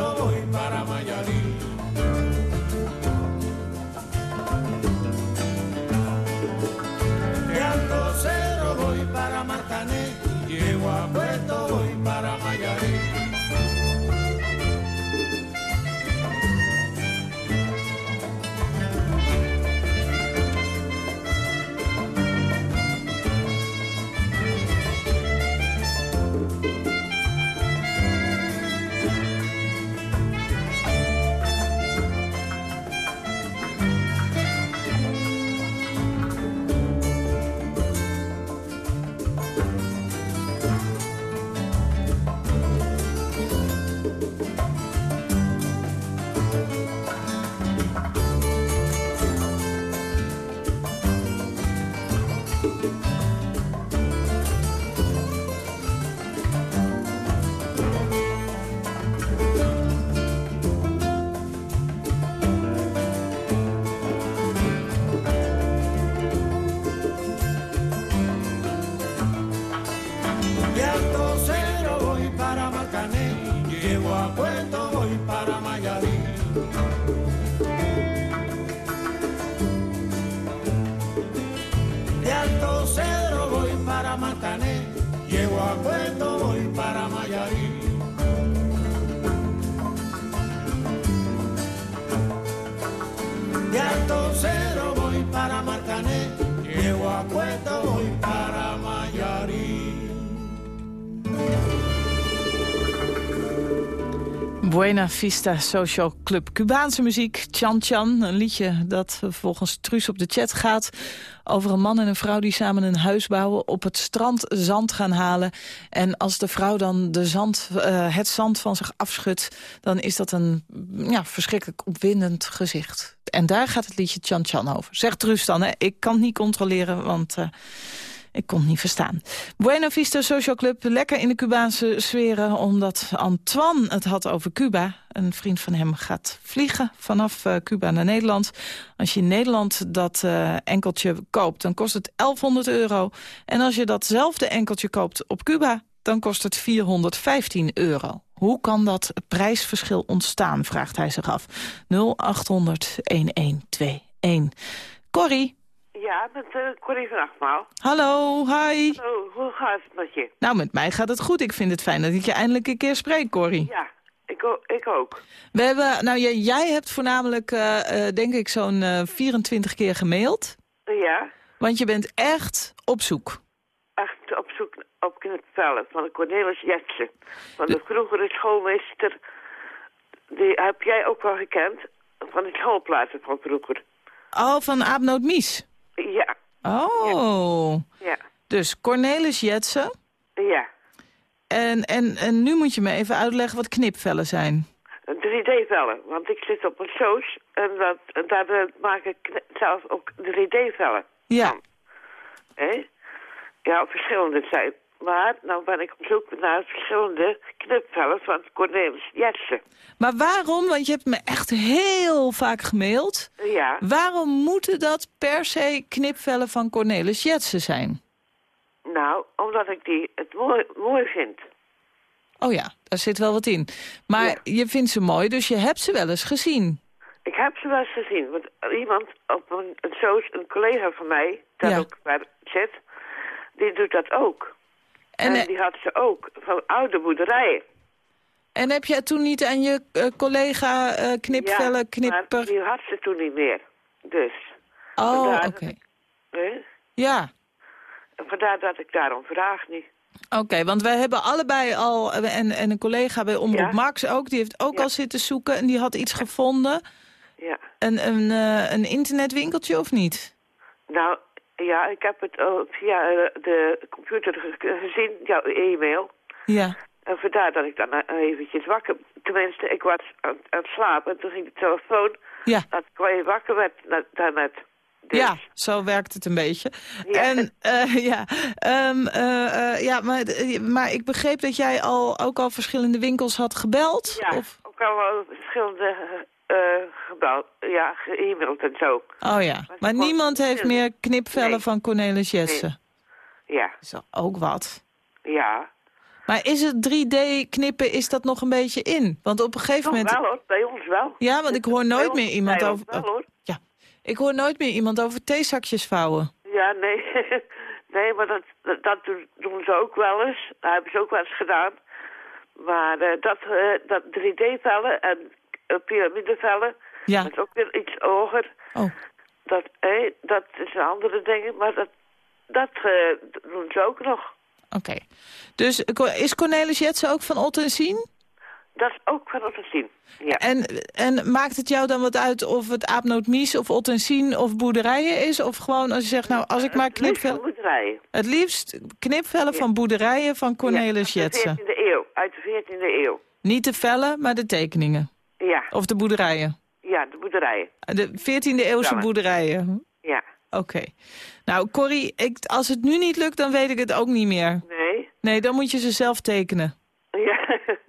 A Buena Vista Social Club. Cubaanse muziek, Chan Chan. Een liedje dat volgens Truus op de chat gaat over een man en een vrouw die samen een huis bouwen. Op het strand zand gaan halen. En als de vrouw dan de zand, eh, het zand van zich afschudt... dan is dat een ja, verschrikkelijk opwindend gezicht. En daar gaat het liedje Chan Chan over. Zegt Truus dan, hè? ik kan niet controleren, want... eh, ik kon het niet verstaan. Buena Vista Social Club, lekker in de Cubaanse sferen... omdat Antoine het had over Cuba. Een vriend van hem gaat vliegen vanaf eh, Cuba naar Nederland. Als je in Nederland dat eh, enkeltje koopt, dan kost het 1100 euro. En als je datzelfde enkeltje koopt op Cuba, dan kost het 415 euro. Hoe kan dat prijsverschil ontstaan, vraagt hij zich af. 0800-1121. Corrie, Ja, met uh, Corrie van Achtmaal. hallo, hi. Oh, hoe gaat het met je? Nou, met mij gaat het goed. Ik vind het fijn dat ik je eindelijk een keer spreek, Corrie. Ja, ik, ik ook. We hebben, nou, jij, jij hebt voornamelijk, eh, eh, denk ik, zo'n eh, 24 keer gemaild. Ja, Want je bent echt op zoek. echt op zoek op knipvellen van de Cornelis Jetsen. Van de vroegere schoolmeester. Die heb jij ook wel gekend. Van de schoolplaatsen van vroeger. Oh, van Aapnoot Mies. Ja, Oh. ja, Dus Cornelis Jetsen. ja. En, en, en nu moet je me even uitleggen wat knipvellen zijn. 3D-vellen. Want ik zit op een soos. En, dat, daar maak ik zelf ook 3D-vellen. Ja. Hé? Ja, verschillende zijn. Maar nou ben ik op zoek naar verschillende knipvellen van Cornelis Jetsen. Maar waarom, want je hebt me echt heel vaak gemaild... Ja, waarom moeten dat per se knipvellen van Cornelis Jetsen zijn? nou, omdat ik die het mooi, mooi vind. Oh ja, daar zit wel wat in. Maar Ja. je vindt ze mooi, dus je hebt ze wel eens gezien. Ik heb ze wel eens gezien. Want iemand op een, een, collega van mij, daar Ja. ook waar zit, die doet dat ook. En, En, eh, die had ze ook van oude boerderijen. en heb je toen niet aan je eh, collega eh, knipvellen, ja, knipper... maar die had ze toen niet meer. Dus, Oh, oké. hè? Ja, vandaar dat ik daarom vraag niet. oké. want wij hebben allebei al... En, en een collega bij Omroep Ja. Max ook, die heeft ook Ja. al zitten zoeken... en die had iets gevonden. Ja. Een, een, een internetwinkeltje of niet? Nou, ja, ik heb het eh, via eh, de computer ge- gezien, jouw e-mail. Ja. En vandaar dat ik dan eh, eventjes wakker... Tenminste, ik was aan, aan het slapen en toen ging de telefoon... Ja. Dat ik wakker werd na- daarnet. Dus, Ja, zo werkt het een beetje. Ja. En eh, ja, eh, eh, ja maar, maar ik begreep dat jij al, ook al verschillende winkels had gebeld. Ja, Of? ook al verschillende uh, gebouwd, ja, ge-mailed en zo. Oh ja, Maar niemand heeft meer knipvellen Nee. van Cornelis Jessen. Ja, Is dat ook wat. ja. Maar is het 3D knippen, is dat nog een beetje in? Want op een gegeven Nog moment... wel hoor, bij ons wel. Ja, want ik hoor nooit ons- meer iemand over... Wel, hoor. Ja, ik hoor nooit meer iemand over theezakjes vouwen. Ja, nee. nee, maar dat, dat, dat doen, ze ook wel eens. Dat hebben ze ook wel eens gedaan. Maar eh, dat, eh, dat 3D-vellen en piramidevellen, Ja, dat is ook weer iets hoger. oh, Dat, eh, dat is een andere dingen, maar dat, dat eh, doen ze ook nog. oké. Dus eh, is Cornelis Jessen ook van Ot en Sien? Dat is ook van te zien. Ja. En, en maakt het jou dan wat uit of het aapnootmies of Ot en Sien of boerderijen is? Of gewoon als je zegt, nou, als ik maar knipvellen... Het liefst knipvellen van boerderijen van Cornelis Ja, uit Jetsen. de 14e eeuw. Uit de 14e eeuw. Niet de vellen, maar de tekeningen. Ja, Of de boerderijen. ja, de boerderijen. De 14e eeuwse boerderijen. Ja. Oké. Nou, Corrie, ik, als het nu niet lukt, dan weet ik het ook niet meer. Nee. Nee, dan moet je ze zelf tekenen. Ja.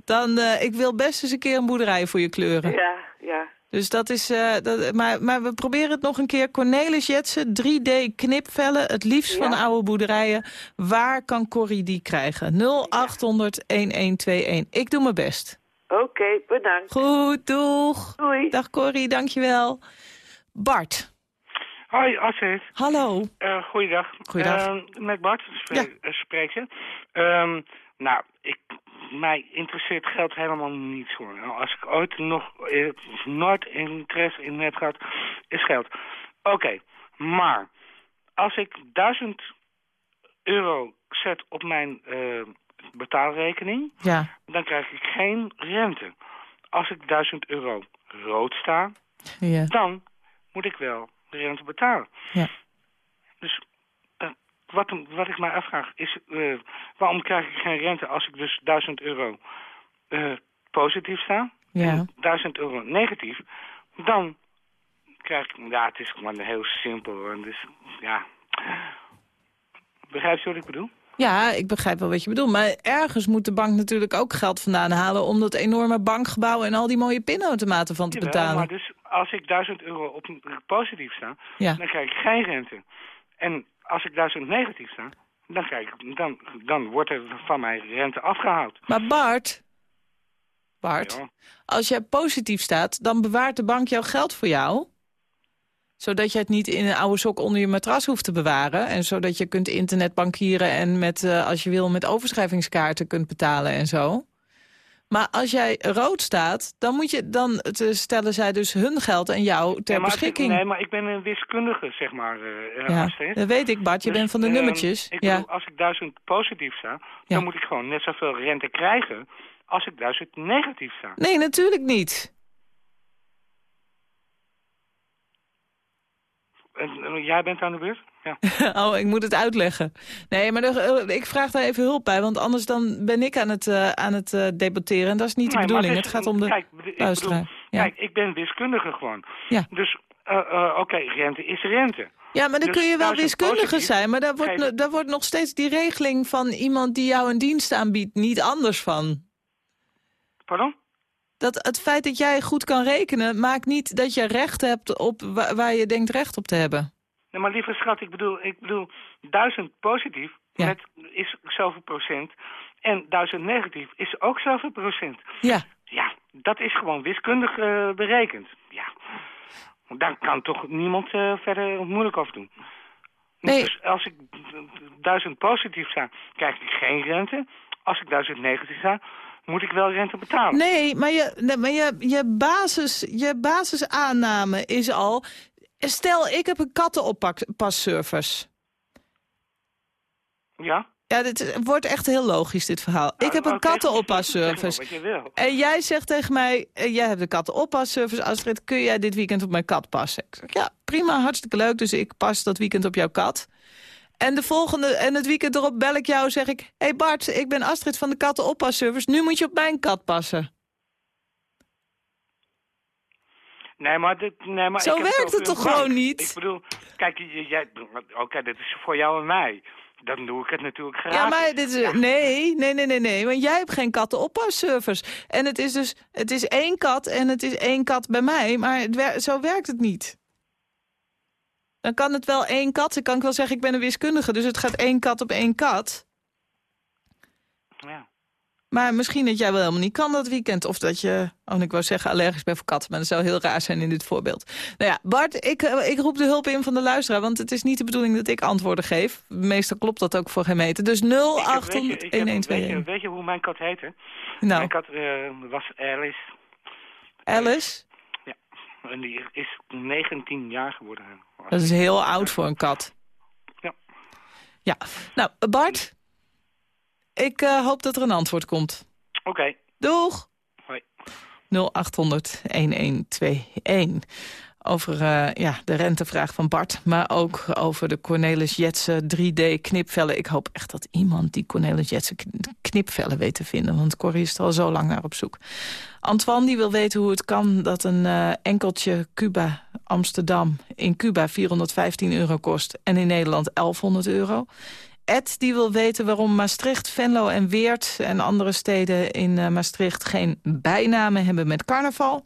Dan, eh, ik wil best eens een keer een boerderij voor je kleuren. ja, ja. Dus dat is, eh, dat, maar, maar we proberen het nog een keer. Cornelis Jetsen, 3D knipvellen, het liefst van oude boerderijen. Waar kan Corrie die krijgen? 0800 1121. Ik doe mijn best. Oké, bedankt. Goed, doeg. Doei. Dag Corrie, dankjewel. Bart, Hoi, Astrid. hallo. Uh, goeiedag. Goeiedag. Uh, met Bart spre ja. spreken. Um, nou, ik, mij interesseert geld helemaal niet voor. Nou, als ik ooit nog eh, nooit interesse in heb gehad, is geld. Oké, okay, maar als ik duizend euro zet op mijn uh, betaalrekening, ja. dan krijg ik geen rente. als ik 1000 euro rood sta, Ja. dan moet ik wel de rente betalen. Ja. Dus eh, wat, wat ik mij afvraag is, eh, waarom krijg ik geen rente als ik dus 1000 euro eh, positief sta? Ja. en 1000 euro negatief, dan krijg ik... Ja, het is gewoon heel simpel. hoor. Dus, ja... Begrijp je wat ik bedoel? Ja, ik begrijp wel wat je bedoelt. Maar ergens moet de bank natuurlijk ook geld vandaan halen... om dat enorme bankgebouw en al die mooie pinautomaten van te Jawel, betalen. maar dus als ik 1000 euro op positief sta, Ja. dan krijg ik geen rente. En als ik 1000 negatief sta, dan, krijg ik, dan, dan wordt er van mij rente afgehaald. Maar Bart, Bart, Ja. als jij positief staat... dan bewaart de bank jouw geld voor jou zodat je het niet in een oude sok onder je matras hoeft te bewaren. En zodat je kunt internetbankieren en met, eh, als je wil met overschrijvingskaarten kunt betalen en zo. Maar als jij rood staat, dan, moet je, dan eh, stellen zij dus hun geld en jou ter beschikking. nee, maar ik ben een wiskundige, zeg maar, eh ja, dat weet ik, Bart. Je Dus, bent van de ehm, nummertjes. Ik ja. bedoel, als ik 1000 positief sta, Ja. dan moet ik gewoon net zoveel rente krijgen als ik 1000 negatief sta. Nee, natuurlijk niet. En, eh, jij bent aan de beurt? Ja. oh, ik moet het uitleggen. Nee, maar eh, ik vraag daar even hulp bij, want anders dan ben ik aan het, eh, aan het eh, debatteren. En dat is niet de Nee, bedoeling. het gaat om de kijk, ik bedoel- luisteraar. Ja. Kijk, ik ben wiskundige gewoon. Ja. Dus, oké, rente is rente. Ja, maar dan Dus kun je wel 1000 wiskundige zijn... maar daar wordt, daar wordt nog steeds die regeling van iemand die jou een dienst aanbiedt... niet anders van. Pardon? Dat het feit dat jij goed kan rekenen... maakt niet dat je recht hebt op wa- waar je denkt recht op te hebben. Nee, maar lieve schat, ik bedoel, ik bedoel 1000 positief Ja. met, is zoveel procent. En 1000 negatief is ook zoveel procent. Ja, Ja, dat is gewoon wiskundig eh, berekend. Ja. Daar kan toch niemand eh, verder moeilijk over doen. Nee. Dus als ik 1000 positief sta, krijg ik geen rente. Als ik 1000 negatief sta, moet ik wel rente betalen. nee, maar, je, nee, maar je, je, basis, je basisaanname is al... Stel, ik heb een kattenoppasservice. Ja? Ja, dit wordt echt heel logisch, dit verhaal. Ik heb een zeg wil. En jij zegt tegen mij, eh, jij hebt de kattenopasservice. Astrid, kun jij dit weekend op mijn kat passen? Ik zeg, ja, prima, hartstikke leuk. Dus ik pas dat weekend op jouw kat. En, de volgende, en het weekend erop bel ik jou zeg ik... Hé hey Bart, ik ben Astrid van de kattenopasservice. Nu moet je op mijn kat passen. Nee, maar, dit, nee, maar Zo werkt het toch bank. gewoon niet? Ik bedoel, kijk, jij, oké, dit is voor jou en mij. Dan doe ik het natuurlijk graag. Ja, maar dit is... Nee, nee, nee, nee, nee. Want jij hebt geen kattenopasservice. En het is dus... Het is één kat en het is één kat bij mij. Maar wer- zo werkt het niet. Dan kan het wel één kat. Dan kan ik wel zeggen, ik ben een wiskundige. Dus het gaat één kat op één kat. Ja. Maar misschien dat jij wel helemaal niet kan dat weekend. Of dat je, oh, ik wou zeggen allergisch bent voor katten. Maar dat zou heel raar zijn in dit voorbeeld. Nou ja, Bart, ik, eh, ik roep de hulp in van de luisteraar. Want het is niet de bedoeling dat ik antwoorden geef. Meestal klopt dat ook voor geen meter. Dus Ik heb- 0800 weet, weet, je, 1121. weet je hoe mijn kat heette? Nou, Mijn kat eh, was Alice. Alice. En die is 19 jaar geworden. dat is heel oud voor een kat. Ja. Ja, nou Bart, ik eh, hoop dat er een antwoord komt. Oké. Doeg! Hoi. 0800 1121. Over eh, ja, de rentevraag van Bart, maar ook over de Cornelis Jetsen 3D-knipvellen. Ik hoop echt dat iemand die Cornelis Jetsen kn- knipvellen weet te vinden, want Corrie is er al zo lang naar op zoek. Antoine die wil weten hoe het kan dat een eh, enkeltje Cuba Amsterdam in Cuba 415 euro kost en in Nederland 1100 euro. Ed die wil weten waarom Maastricht, Venlo en Weert en andere steden in eh, Maastricht geen bijnamen hebben met carnaval.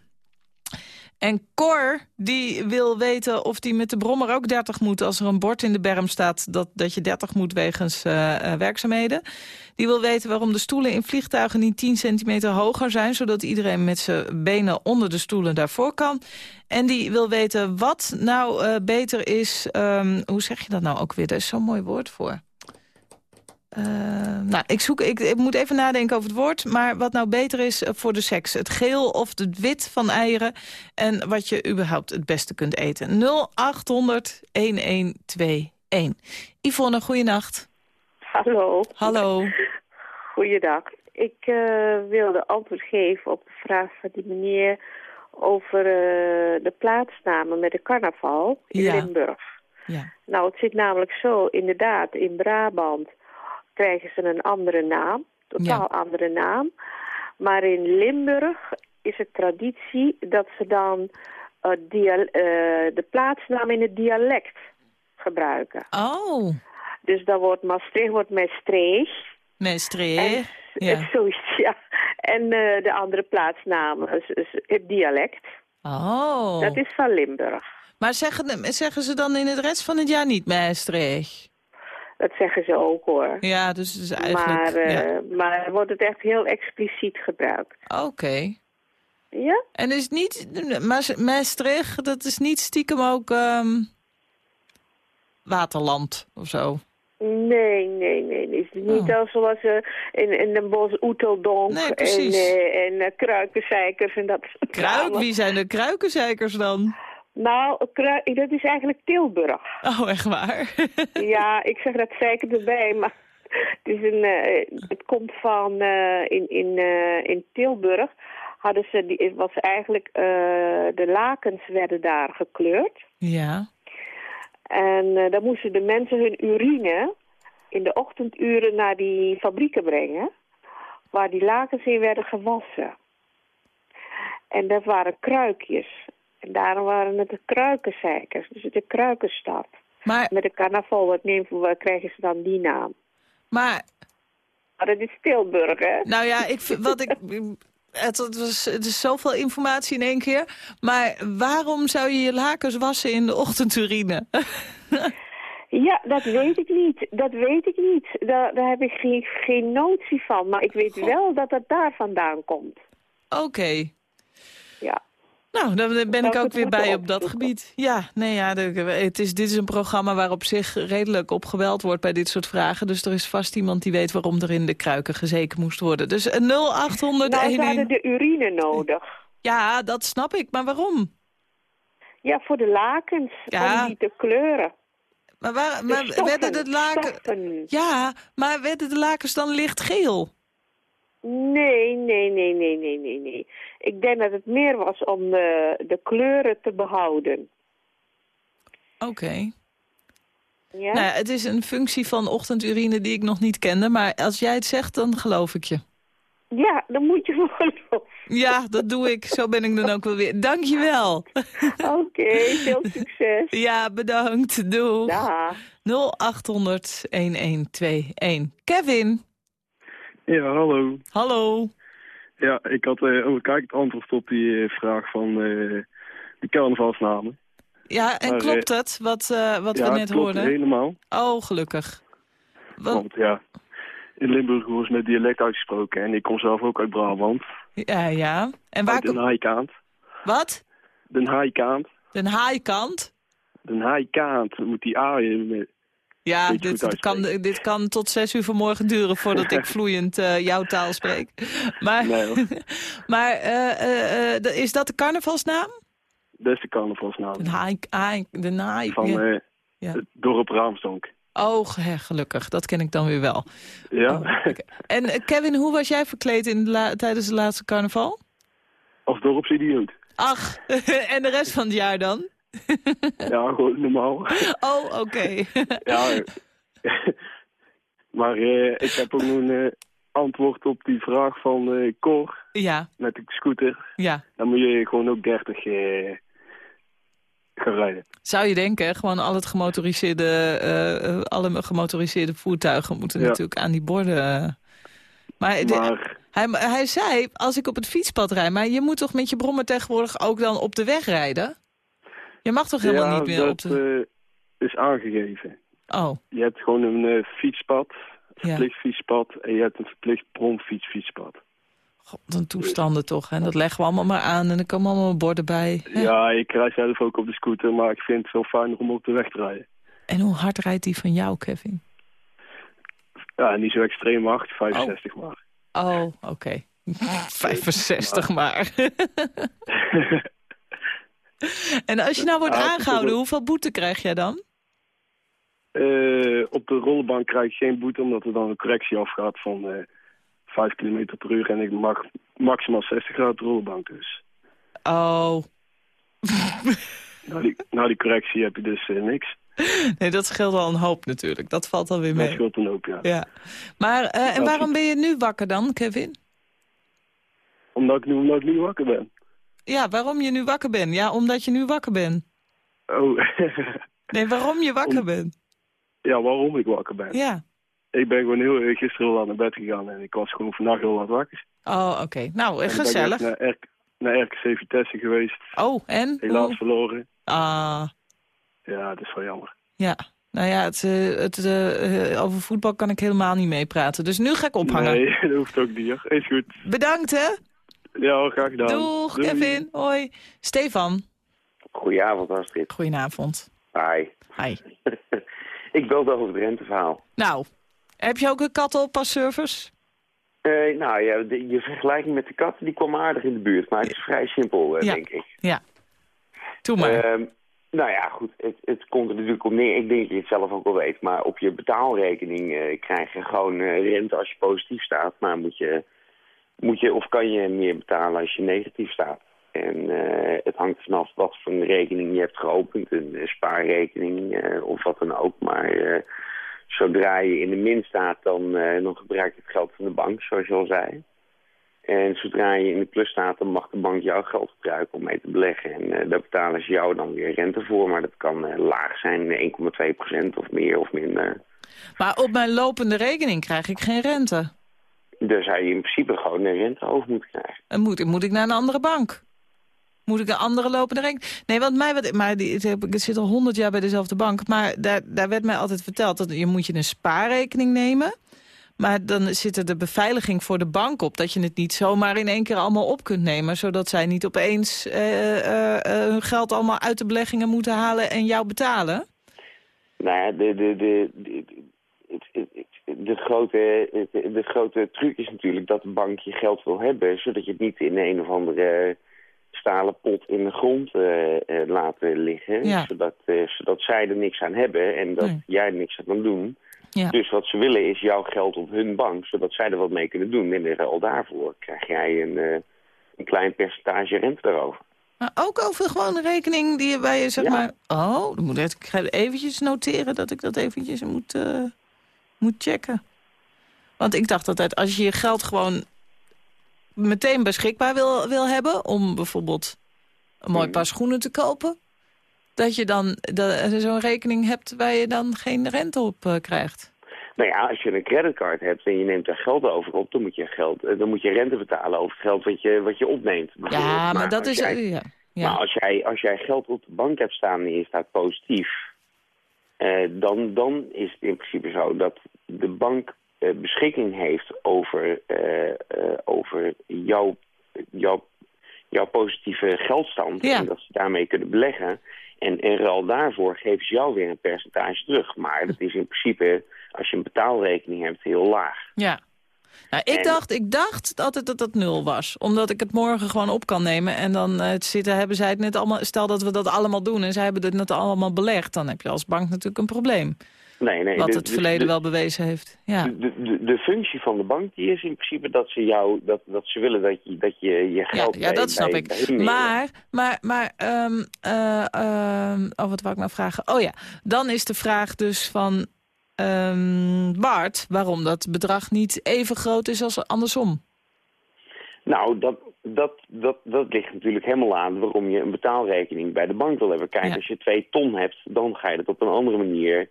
En Cor die wil weten of die met de brommer ook 30 moet... als er een bord in de berm staat dat, dat je 30 moet wegens eh, eh, werkzaamheden. Die wil weten waarom de stoelen in vliegtuigen niet 10 centimeter hoger zijn... zodat iedereen met zijn benen onder de stoelen daarvoor kan. En die wil weten wat nou eh, beter is... ehm, hoe zeg je dat nou ook weer? Daar is zo'n mooi woord voor. Eh, nou, ik, zoek, ik, ik moet even nadenken over het woord. Maar wat nou beter is eh, voor de seks. Het geel of het wit van eieren. En wat je überhaupt het beste kunt eten. 0800 1121. Yvonne, goeienacht. Hallo. Hallo. Goeiedag. ik eh, wilde antwoord geven op de vraag van die meneer over eh, de plaatsnamen met de carnaval in Ja. Limburg. Ja. Nou, het zit namelijk zo, inderdaad, in Brabant krijgen ze een andere naam, totaal andere naam. Maar in Limburg is het traditie dat ze dan eh, eh, de plaatsnaam in het dialect gebruiken. Oh, Dus dan wordt Maastricht wordt Maastricht. Maastricht. En, Ja. Zoiets, ja. En eh, de andere plaatsnamen, is, is het dialect. Oh. Dat is van Limburg. Maar zeggen, zeggen ze dan in het rest van het jaar niet Maastricht? Dat zeggen ze ook hoor. Ja, dus het is eigenlijk... maar, eh, ja. maar wordt het echt heel expliciet gebruikt. Oké. Ja? En is niet... Maastricht, dat is niet stiekem ook... ehm, Waterland of zo? Nee, nee, nee. Het is niet als zoals eh, in, in Den Bosch Oeteldonk Nee, en, eh, en kruikenzeikers en dat soort Kruik, wie zijn de kruikenzeikers dan? Nou, dat is eigenlijk Tilburg. Oh, echt waar? ja, ik zeg dat zeker erbij, maar het, is een, eh, het komt van eh, in, in, eh, in Tilburg hadden ze die, het was eigenlijk eh, de lakens werden daar gekleurd. ja. En dan moesten de mensen hun urine in de ochtenduren naar die fabrieken brengen, waar die lakens in werden gewassen. En dat waren kruikjes. En daarom waren het de kruikenzeikers, dus de kruikenstad. Maar, Met de carnaval, wat, neemt, waar krijgen ze dan die naam? maar Maar dat is Tilburg, hè? Nou ja, ik, vind- wat ik, het, het, was, het is zoveel informatie in één keer. Maar waarom zou je je lakens wassen in de ochtendurine? Ja, dat weet ik niet. Dat weet ik niet. Daar, daar heb ik geen, geen notie van. Maar ik weet wel dat het daar vandaan komt. Oké. Nou, dan ben ik ook weer bij op dat gebied. Ja, nee, ja, de- het is, dit is een programma waar op zich redelijk op gebeld wordt bij dit soort vragen. Dus er is vast iemand die weet waarom er in de kruiken gezeken moest worden. Dus een 0800 Nou, ze 11 hadden de urine nodig. Ja, dat snap ik. Maar waarom? Ja, voor de lakens. Ja. Om die te kleuren. Maar, waar, De maar stoffen, werden de laken... stoffen. Ja, maar werden de lakens dan lichtgeel? Nee, nee, nee, nee, nee, nee, nee. Ik denk dat het meer was om de, de kleuren te behouden. Oké. Ja? Nou, het is een functie van ochtendurine die ik nog niet kende. Maar als jij het zegt, dan geloof ik je. Ja, dan moet je wel geloven. Ja, dat doe ik. Zo ben ik dan ook wel weer. Dank je wel. Oké, veel succes. Ja, bedankt. Doei. Ja. 0800-1121. Kevin. Ja, hallo. Hallo. Ja, ik had eh ook kijk het antwoord op die eh, vraag van eh de carnavalsnamen. Ja, en Maar, klopt het, wat, wat ja, we net hoorden? helemaal. Oh, gelukkig. Wat- Want ja, in Limburg wordt met dialect uitgesproken. En ik kom zelf ook uit Brabant. Ja, ja. En waar Uit Den. Haaikaant. Wat? Den Haaikaant. Den haaikant? Den Haaikaant. Moet die aaien met... Ja, dit, dit, kan, dit kan tot zes uur vanmorgen duren voordat ik vloeiend eh, jouw taal spreek. Maar, Nee, maar eh, eh, de- is dat de carnavalsnaam? Dat is de carnavalsnaam. Haik, den haik. Van ja. het dorp Raamsdonk. Oh, ge- gelukkig. Dat ken ik dan weer wel. Ja, Oh. En Kevin, hoe was jij verkleed in de tijdens de laatste carnaval? als dorpsidioot. Ach, en de rest van het jaar dan? Ja, gewoon normaal. Oh, oké. Ja, maar eh, ik heb ook een eh, antwoord op die vraag van eh Cor ja, met de scooter. ja. Dan moet je gewoon ook 30 eh, gaan rijden. Zou je denken, gewoon al het gemotoriseerde, alle gemotoriseerde voertuigen moeten Ja. natuurlijk aan die borden. Maar, de- Maar hij, hij zei, als ik op het fietspad rijd, maar je moet toch met je brommer tegenwoordig ook dan op de weg rijden? Je mag toch helemaal ja, niet meer dat op de... eh, is aangegeven. Oh, Je hebt gewoon een eh, fietspad, ja. verplicht fietspad en je hebt een verplicht bromfietsfietspad. God, een toestanden toch. En dat leggen we allemaal maar aan en er komen allemaal borden bij. hè? Ja, ik rijd zelf ook op de scooter, maar ik vind het veel fijner om op de weg te rijden. En hoe hard rijdt die van jou, Kevin? Ja, niet zo extreem hard, 65 maar. Oh, oké. 65 maar. en als je nou wordt is aangehouden, hoeveel boete krijg jij dan? Eh, op de rollenbank krijg je geen boete, omdat er dan een correctie afgaat van, eh 5 km per uur en ik mag maximaal 60 graden op de rollenbank. Dus Oh. na die, na die correctie heb je dus eh, niks. Nee, dat scheelt al een hoop natuurlijk. Dat valt alweer Dat mee. scheelt een hoop, ja. Ja. Maar, eh, en waarom ben je nu wakker dan, Kevin? Omdat ik, nu, omdat ik nu wakker ben. Ja, waarom je nu wakker bent? Ja, omdat je nu wakker bent. Oh, Nee, waarom je wakker bent? ja, waarom ik wakker ben? Ja. Ik ben gewoon heel, eh, gisteren laat naar bed gegaan en ik was gewoon vandaag heel laat wakker. Oh, oké. Nou, En ben ik gezellig. ook Naar, RK naar Vitesse geweest. Oh, en? Helaas Hoe- verloren. Ah, Ja, het is wel jammer. ja. Nou ja, het, eh, het, eh, over voetbal kan ik helemaal niet meepraten. Dus nu ga ik ophangen. Nee, dat hoeft ook niet. Is goed. Bedankt, hè? Ja, graag gedaan. Doeg, Doei. Kevin. Hoi. Stefan. Goedenavond, Astrid. Goedenavond. Hi. Hi. ik belde over het renteverhaal. Nou, heb je ook een kattenoppas-service? Eh, nou ja, de- je vergelijking met de kat, die kwam aardig in de buurt. Maar het is vrij simpel, eh, Ja. denk ik. Ja. Doe maar. Ehm, nou ja, goed, het, het komt er natuurlijk op neer. Ik denk dat je het zelf ook wel weet. Maar op je betaalrekening eh, krijg je gewoon eh, rente als je positief staat. Maar moet je, moet je of kan je meer betalen als je negatief staat. En eh, het hangt vanaf wat voor een rekening je hebt geopend. Een eh, spaarrekening eh, of wat dan ook. Maar zodra je in de min staat, dan, dan gebruik je het geld van de bank, zoals je al zei. En zodra je in de plus staat, dan mag de bank jouw geld gebruiken om mee te beleggen. En daar betalen ze jou dan weer rente voor. Maar dat kan laag zijn, 1,2% of meer of minder. Maar op mijn lopende rekening krijg ik geen rente. Daar zou je in principe gewoon een rente over moeten krijgen. En moet, moet ik naar een andere bank? Moet ik een andere lopende rekening? Nee, want mij, wat, maar die, ik heb- ik zit al honderd jaar bij dezelfde bank. Maar daar, daar werd mij altijd verteld dat je moet je een spaarrekening nemen. Maar dan zit er de beveiliging voor de bank op. Dat je het niet zomaar in één keer allemaal op kunt nemen. Zodat zij niet opeens eh, eh, eh, hun geld allemaal uit de beleggingen moeten halen en jou betalen. Nou ja, de, de, de, de, grote, de grote truc is natuurlijk dat de bank je geld wil hebben... zodat je het niet in een of andere stalen pot in de grond eh, eh, laat liggen. Ja. Zodat, eh, zodat zij er niks aan hebben en dat Nee. jij er niks aan kan doen. Ja. Dus wat ze willen is jouw geld op hun bank, zodat zij er wat mee kunnen doen. En in ruil daarvoor krijg jij een, eh, een klein percentage rente daarover. Maar ook over gewoon rekening die je bij je, zeg Ja. maar... Oh, dan moet ik, ik ga eventjes noteren dat ik dat eventjes moet, eh, moet checken. Want ik dacht altijd, als je je geld gewoon meteen beschikbaar wil, wil hebben... om bijvoorbeeld een mooi paar schoenen te kopen... dat je dan dat- zo'n rekening hebt waar je dan geen rente op eh, krijgt. Nou ja, als je een creditcard hebt en je neemt daar geld over op, dan moet je, geld, eh, dan moet je rente betalen over het geld wat je, wat je opneemt. Ja, maar dat is... jij- ja. Ja. Maar als jij, als jij geld op de bank hebt staan en je staat positief, eh, dan, dan is het in principe zo dat de bank eh, beschikking heeft over, eh, eh, over jouw, jouw, jouw positieve geldstand. Ja. En dat ze daarmee kunnen beleggen. En in ruil daarvoor geven ze jou weer een percentage terug. Maar dat is in principe, als je een betaalrekening hebt, heel laag. Ja. Nou, ik, En- dacht, ik dacht altijd dat dat nul was. Omdat ik het morgen gewoon op kan nemen. En dan het zitten, hebben zij het net allemaal... Stel dat we dat allemaal doen en zij hebben het net allemaal belegd. Dan heb je als bank natuurlijk een probleem. Nee, nee, wat de- het de- verleden de- wel bewezen heeft. Ja. De, de, de functie van de bank die is in principe dat ze jou dat, dat ze willen dat je dat je, je Ja, geld ja, bij- dat snap bij- ik. bij. Maar, maar, maar, oh, wat wou ik nou vragen? Oh ja, dan is de vraag dus van ehm, Bart, waarom dat bedrag niet even groot is als andersom. Nou, dat, dat, dat, dat ligt natuurlijk helemaal aan waarom je een betaalrekening bij de bank wil hebben. Kijk, Ja. als je twee ton hebt, dan ga je dat op een andere manier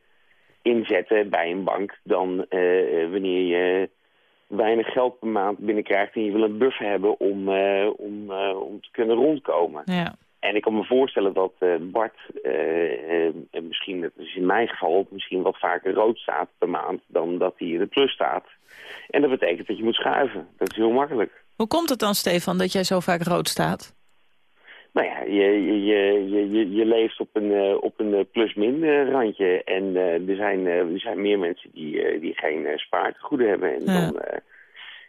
inzetten bij een bank dan eh, wanneer je weinig geld per maand binnenkrijgt en je wil een buffer hebben om, eh, om, eh, om te kunnen rondkomen. Ja. En ik kan me voorstellen dat Bart, misschien, dat is in mijn geval, misschien wat vaker rood staat per maand dan dat hij in de plus staat. En dat betekent dat je moet schuiven. Dat is heel makkelijk. Hoe komt het dan, Stefan, dat jij zo vaak rood staat? Nou ja, je, je, je, je, je leeft op een, eh, op een eh, plus-min eh, randje. En er, zijn, er zijn meer mensen die, die geen spaartegoeden hebben. En dan,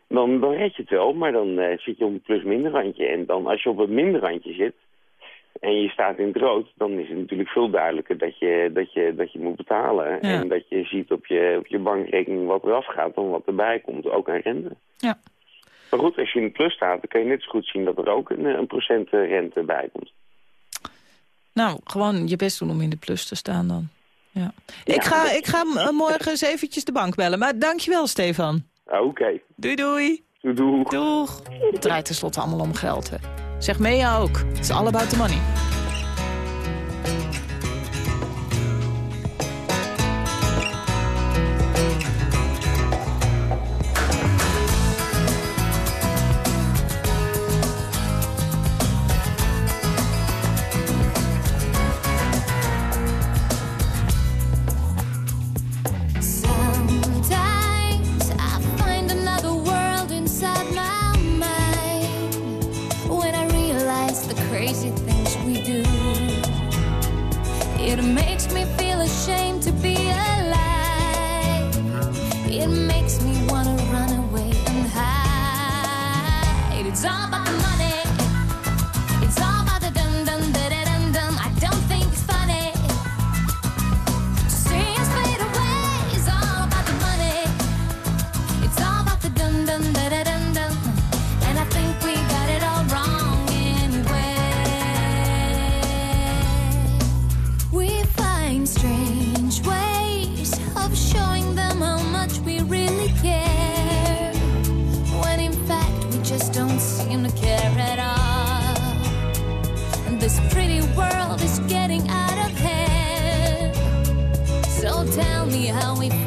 dan, dan red je het wel, maar dan zit je op een plus-min randje. En dan als je op een minder randje zit, en je staat in het rood, dan is het natuurlijk veel duidelijker dat je, dat je, dat je moet betalen. En dat je ziet op je, op je bankrekening wat eraf gaat dan wat erbij komt, ook aan rente. Ja. Maar goed, als je in de plus staat, dan kan je net zo goed zien dat er ook een, een procent eh, rente bij komt. Nou, gewoon je best doen om in de plus te staan dan. Ja. ik, ga, ik ga eh, morgen eens eventjes de bank bellen. Maar dankjewel, Stefan. Oké. Doei, doei. Doei, doeg. Doeg. Het draait tenslotte allemaal om geld, hè. Zeg Mea ook. Het is all about the money.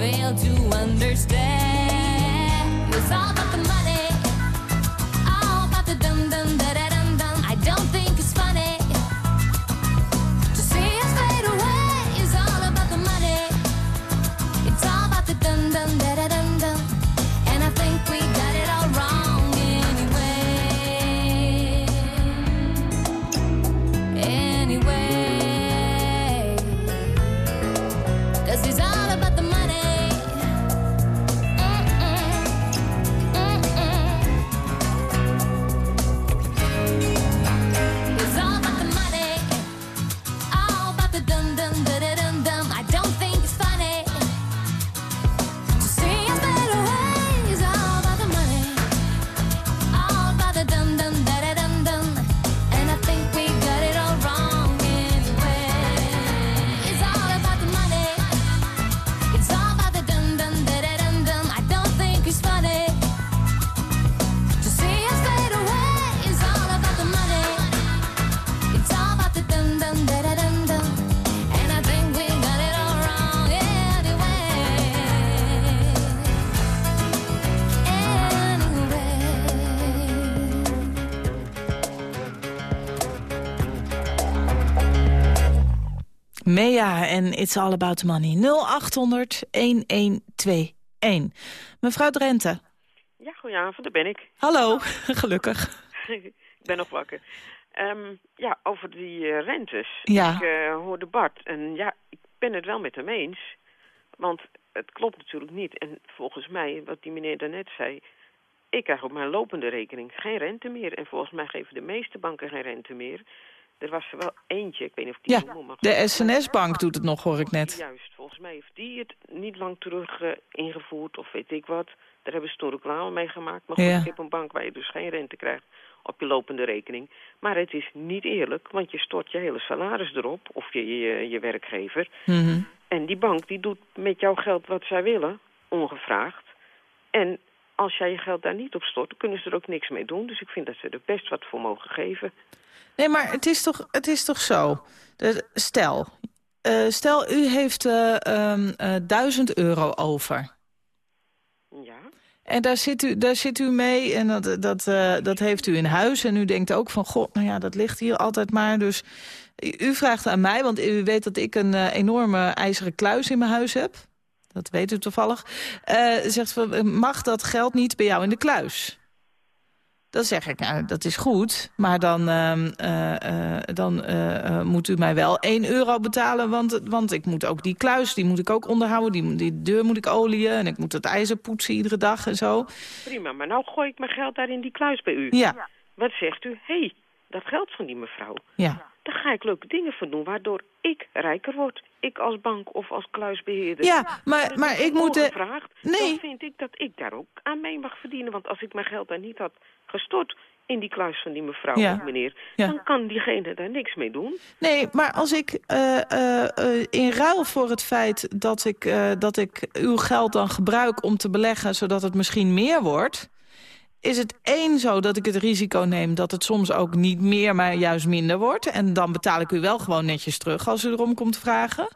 real to Mea en It's All About the Money. 0800-1121. Mevrouw Drenthe. Ja, goedenavond, daar ben ik. Hallo, gelukkig. ik ben nog wakker. Ehm, ja, over die eh, rentes. Ja. Ik eh, hoorde Bart en ja, ik ben het wel met hem eens. Want het klopt natuurlijk niet. En volgens mij, wat die meneer daarnet zei... ik krijg op mijn lopende rekening geen rente meer. En volgens mij geven de meeste banken geen rente meer. Er was er wel eentje, ik weet niet of die Ja, noemen de SNS-bank doet het nog, hoor ik net. Juist, volgens mij heeft die het niet lang terug eh, ingevoerd of weet ik wat. Daar hebben ze toen reclame mee gemaakt. Maar goed, Ja. ik heb een bank waar je dus geen rente krijgt op je lopende rekening. Maar het is niet eerlijk, want je stort je hele salaris erop, of je, je, je werkgever. Mhm. En die bank die doet met jouw geld wat zij willen, ongevraagd. En als jij je geld daar niet op stort, dan kunnen ze er ook niks mee doen. Dus ik vind dat ze er best wat voor mogen geven. Nee, maar het is toch, het is toch zo. De- stel, eh, stel u heeft eh, ehm, eh, 1000 euro over. Ja. En daar zit u, daar zit u mee en dat, dat, dat heeft u in huis. En u denkt ook van, god, nou ja, dat ligt hier altijd maar. Dus u vraagt aan mij, want u weet dat ik een enorme ijzeren kluis in mijn huis heb. Dat weet u toevallig. Eh, zegt van, mag dat geld niet bij jou in de kluis? Dan zeg ik, nou, dat is goed. Maar dan, ehm, eh, eh, dan moet u mij wel 1 euro betalen. Want, want ik moet ook die kluis, die moet ik ook onderhouden. Die, die deur moet ik oliën en ik moet het ijzer poetsen iedere dag en zo. Prima, maar nou gooi ik mijn geld daar in die kluis bij u. Ja. Wat zegt u? Hé, hey, dat geld van die mevrouw, Ja. Daar ga ik leuke dingen voor doen, waardoor ik rijker word. Ik als bank of als kluisbeheerder. Ja, maar- maar ik moet, eh, nee. Dan vind ik dat ik daar ook aan mee mag verdienen. Want als ik mijn geld daar niet had gestort in die kluis van die mevrouw Ja. of meneer... Ja. dan kan diegene daar niks mee doen. Nee, maar als ik eh, eh, in ruil voor het feit dat ik, dat ik uw geld dan gebruik om te beleggen... zodat het misschien meer wordt... is het één zo dat ik het risico neem dat het soms ook niet meer... maar juist minder wordt. En dan betaal ik u wel gewoon netjes terug als u erom komt vragen.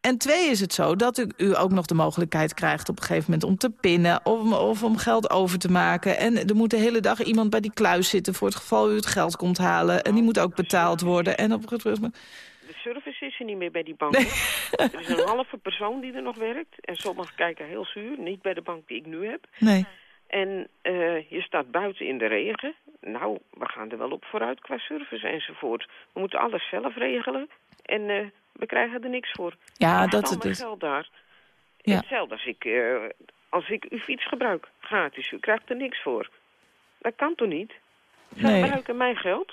En twee is het zo dat u, u ook nog de mogelijkheid krijgt op een gegeven moment om te pinnen of, om- of om geld over te maken. En er moet de hele dag iemand bij die kluis zitten voor het geval u het geld komt halen. En die moet ook betaald worden. En op, De service is er niet meer bij die bank. hoor. Er is een halve persoon die er nog werkt. En sommigen kijken heel zuur. Niet bij de bank die ik nu heb. Nee. En eh, je staat buiten in de regen. Nou, we gaan er wel op vooruit qua service enzovoort. We moeten alles zelf regelen. En eh, we krijgen er niks voor. Ja, dat betaal het is. geld daar. Ja. Hetzelfde als ik, eh, als ik uw fiets gebruik. Gratis. U krijgt er niks voor. Dat kan toch niet? Zij Nee. gebruiken mijn geld.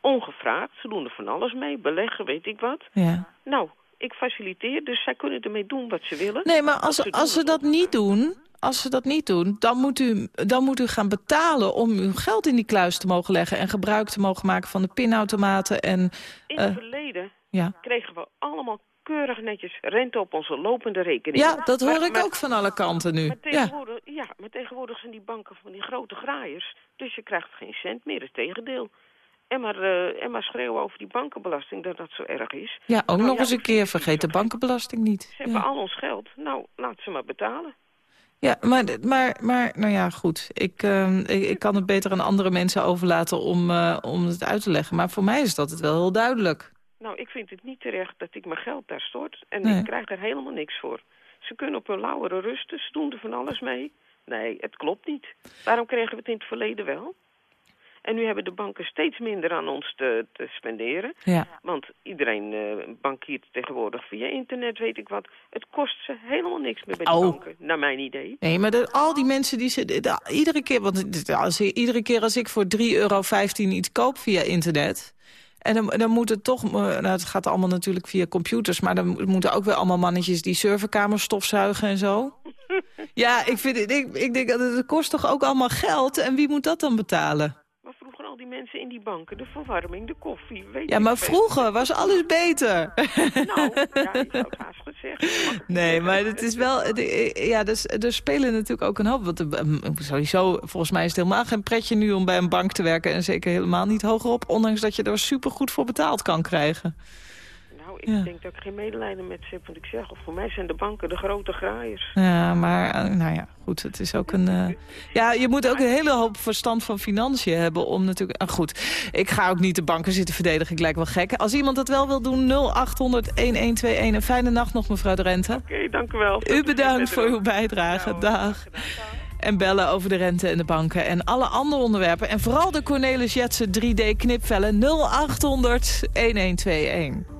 Ongevraagd. Ze doen er van alles mee. Beleggen, weet ik wat. Ja. Nou, ik faciliteer. Dus zij kunnen ermee doen wat ze willen. Nee, maar Wat als, ze als ze dat niet doen, als ze dat niet doen, dan moet, u, dan moet u gaan betalen om uw geld in die kluis te mogen leggen en gebruik te mogen maken van de pinautomaten en In eh, het verleden ja. kregen we allemaal keurig netjes rente op onze lopende rekening. Ja, dat hoor Maar- ik maar- ook van alle kanten nu. Maar Ja. tegenwoordig, ja. maar tegenwoordig zijn die banken van die grote graaiers. Dus je krijgt geen cent meer, het tegendeel. En maar, eh, en maar schreeuwen over die bankenbelasting dat dat zo erg is. ja, ook Nou nog ja, eens een keer, vergeet de bankenbelasting niet. Ze hebben al ons geld. Nou, laat ze maar betalen. Ja, maar, maar, maar nou ja, goed. Ik, eh, ik, ik kan het beter aan andere mensen overlaten om, eh, om het uit te leggen. Maar voor mij is dat het wel heel duidelijk. Nou, ik vind het niet terecht dat ik mijn geld daar stort. En Nee. ik krijg er helemaal niks voor. Ze kunnen op hun lauwere rusten, ze doen er van alles mee. Nee, het klopt niet. Waarom kregen we het in het verleden wel? En nu hebben de banken steeds minder aan ons te, te spenderen. Ja. Want iedereen eh bankiert tegenwoordig via internet, weet ik wat. Het kost ze helemaal niks meer bij de Oh. banken, naar mijn idee. Nee, maar de- al die mensen die ze... de- de- iedere keer, want als, iedere keer als ik voor 3,15 euro iets koop via internet... En dan, dan moet het toch... eh, Nou, het gaat allemaal natuurlijk via computers... maar dan mo- moeten ook weer allemaal mannetjes die serverkamers stofzuigen en zo. Ja, ik, vind, ik, ik denk dat het kost toch ook allemaal geld? En wie moet dat dan betalen? Die mensen in die banken, de verwarming, de koffie, weet Ja, maar vroeger was alles beter. Nou, ja, ik zou het haast gezegd. Nee, maar het is wel... de- Ja, dus, er spelen natuurlijk ook een hoop. Want eh, sowieso, volgens mij is het helemaal geen pretje nu om bij een bank te werken. En zeker helemaal niet hogerop. Ondanks dat je er supergoed voor betaald kan krijgen. Ik Ja. denk dat ik geen medelijden met ze heb. Want ik zeg, voor mij zijn de banken de grote graaiers. Ja, maar eh, nou ja, goed, het is ook een... eh, Ja, je moet ook een hele hoop verstand van financiën hebben om natuurlijk... Ah, goed, ik ga ook niet de banken zitten verdedigen, ik lijk wel gek. Als iemand dat wel wil doen, 0800-1121. Een fijne nacht nog, mevrouw de Rente. Oké, dank u wel. U bedankt voor uw bijdrage. Dag. En bellen over de rente en de banken en alle andere onderwerpen. En vooral de Cornelis Jetsen 3D knipvellen 0800 1121.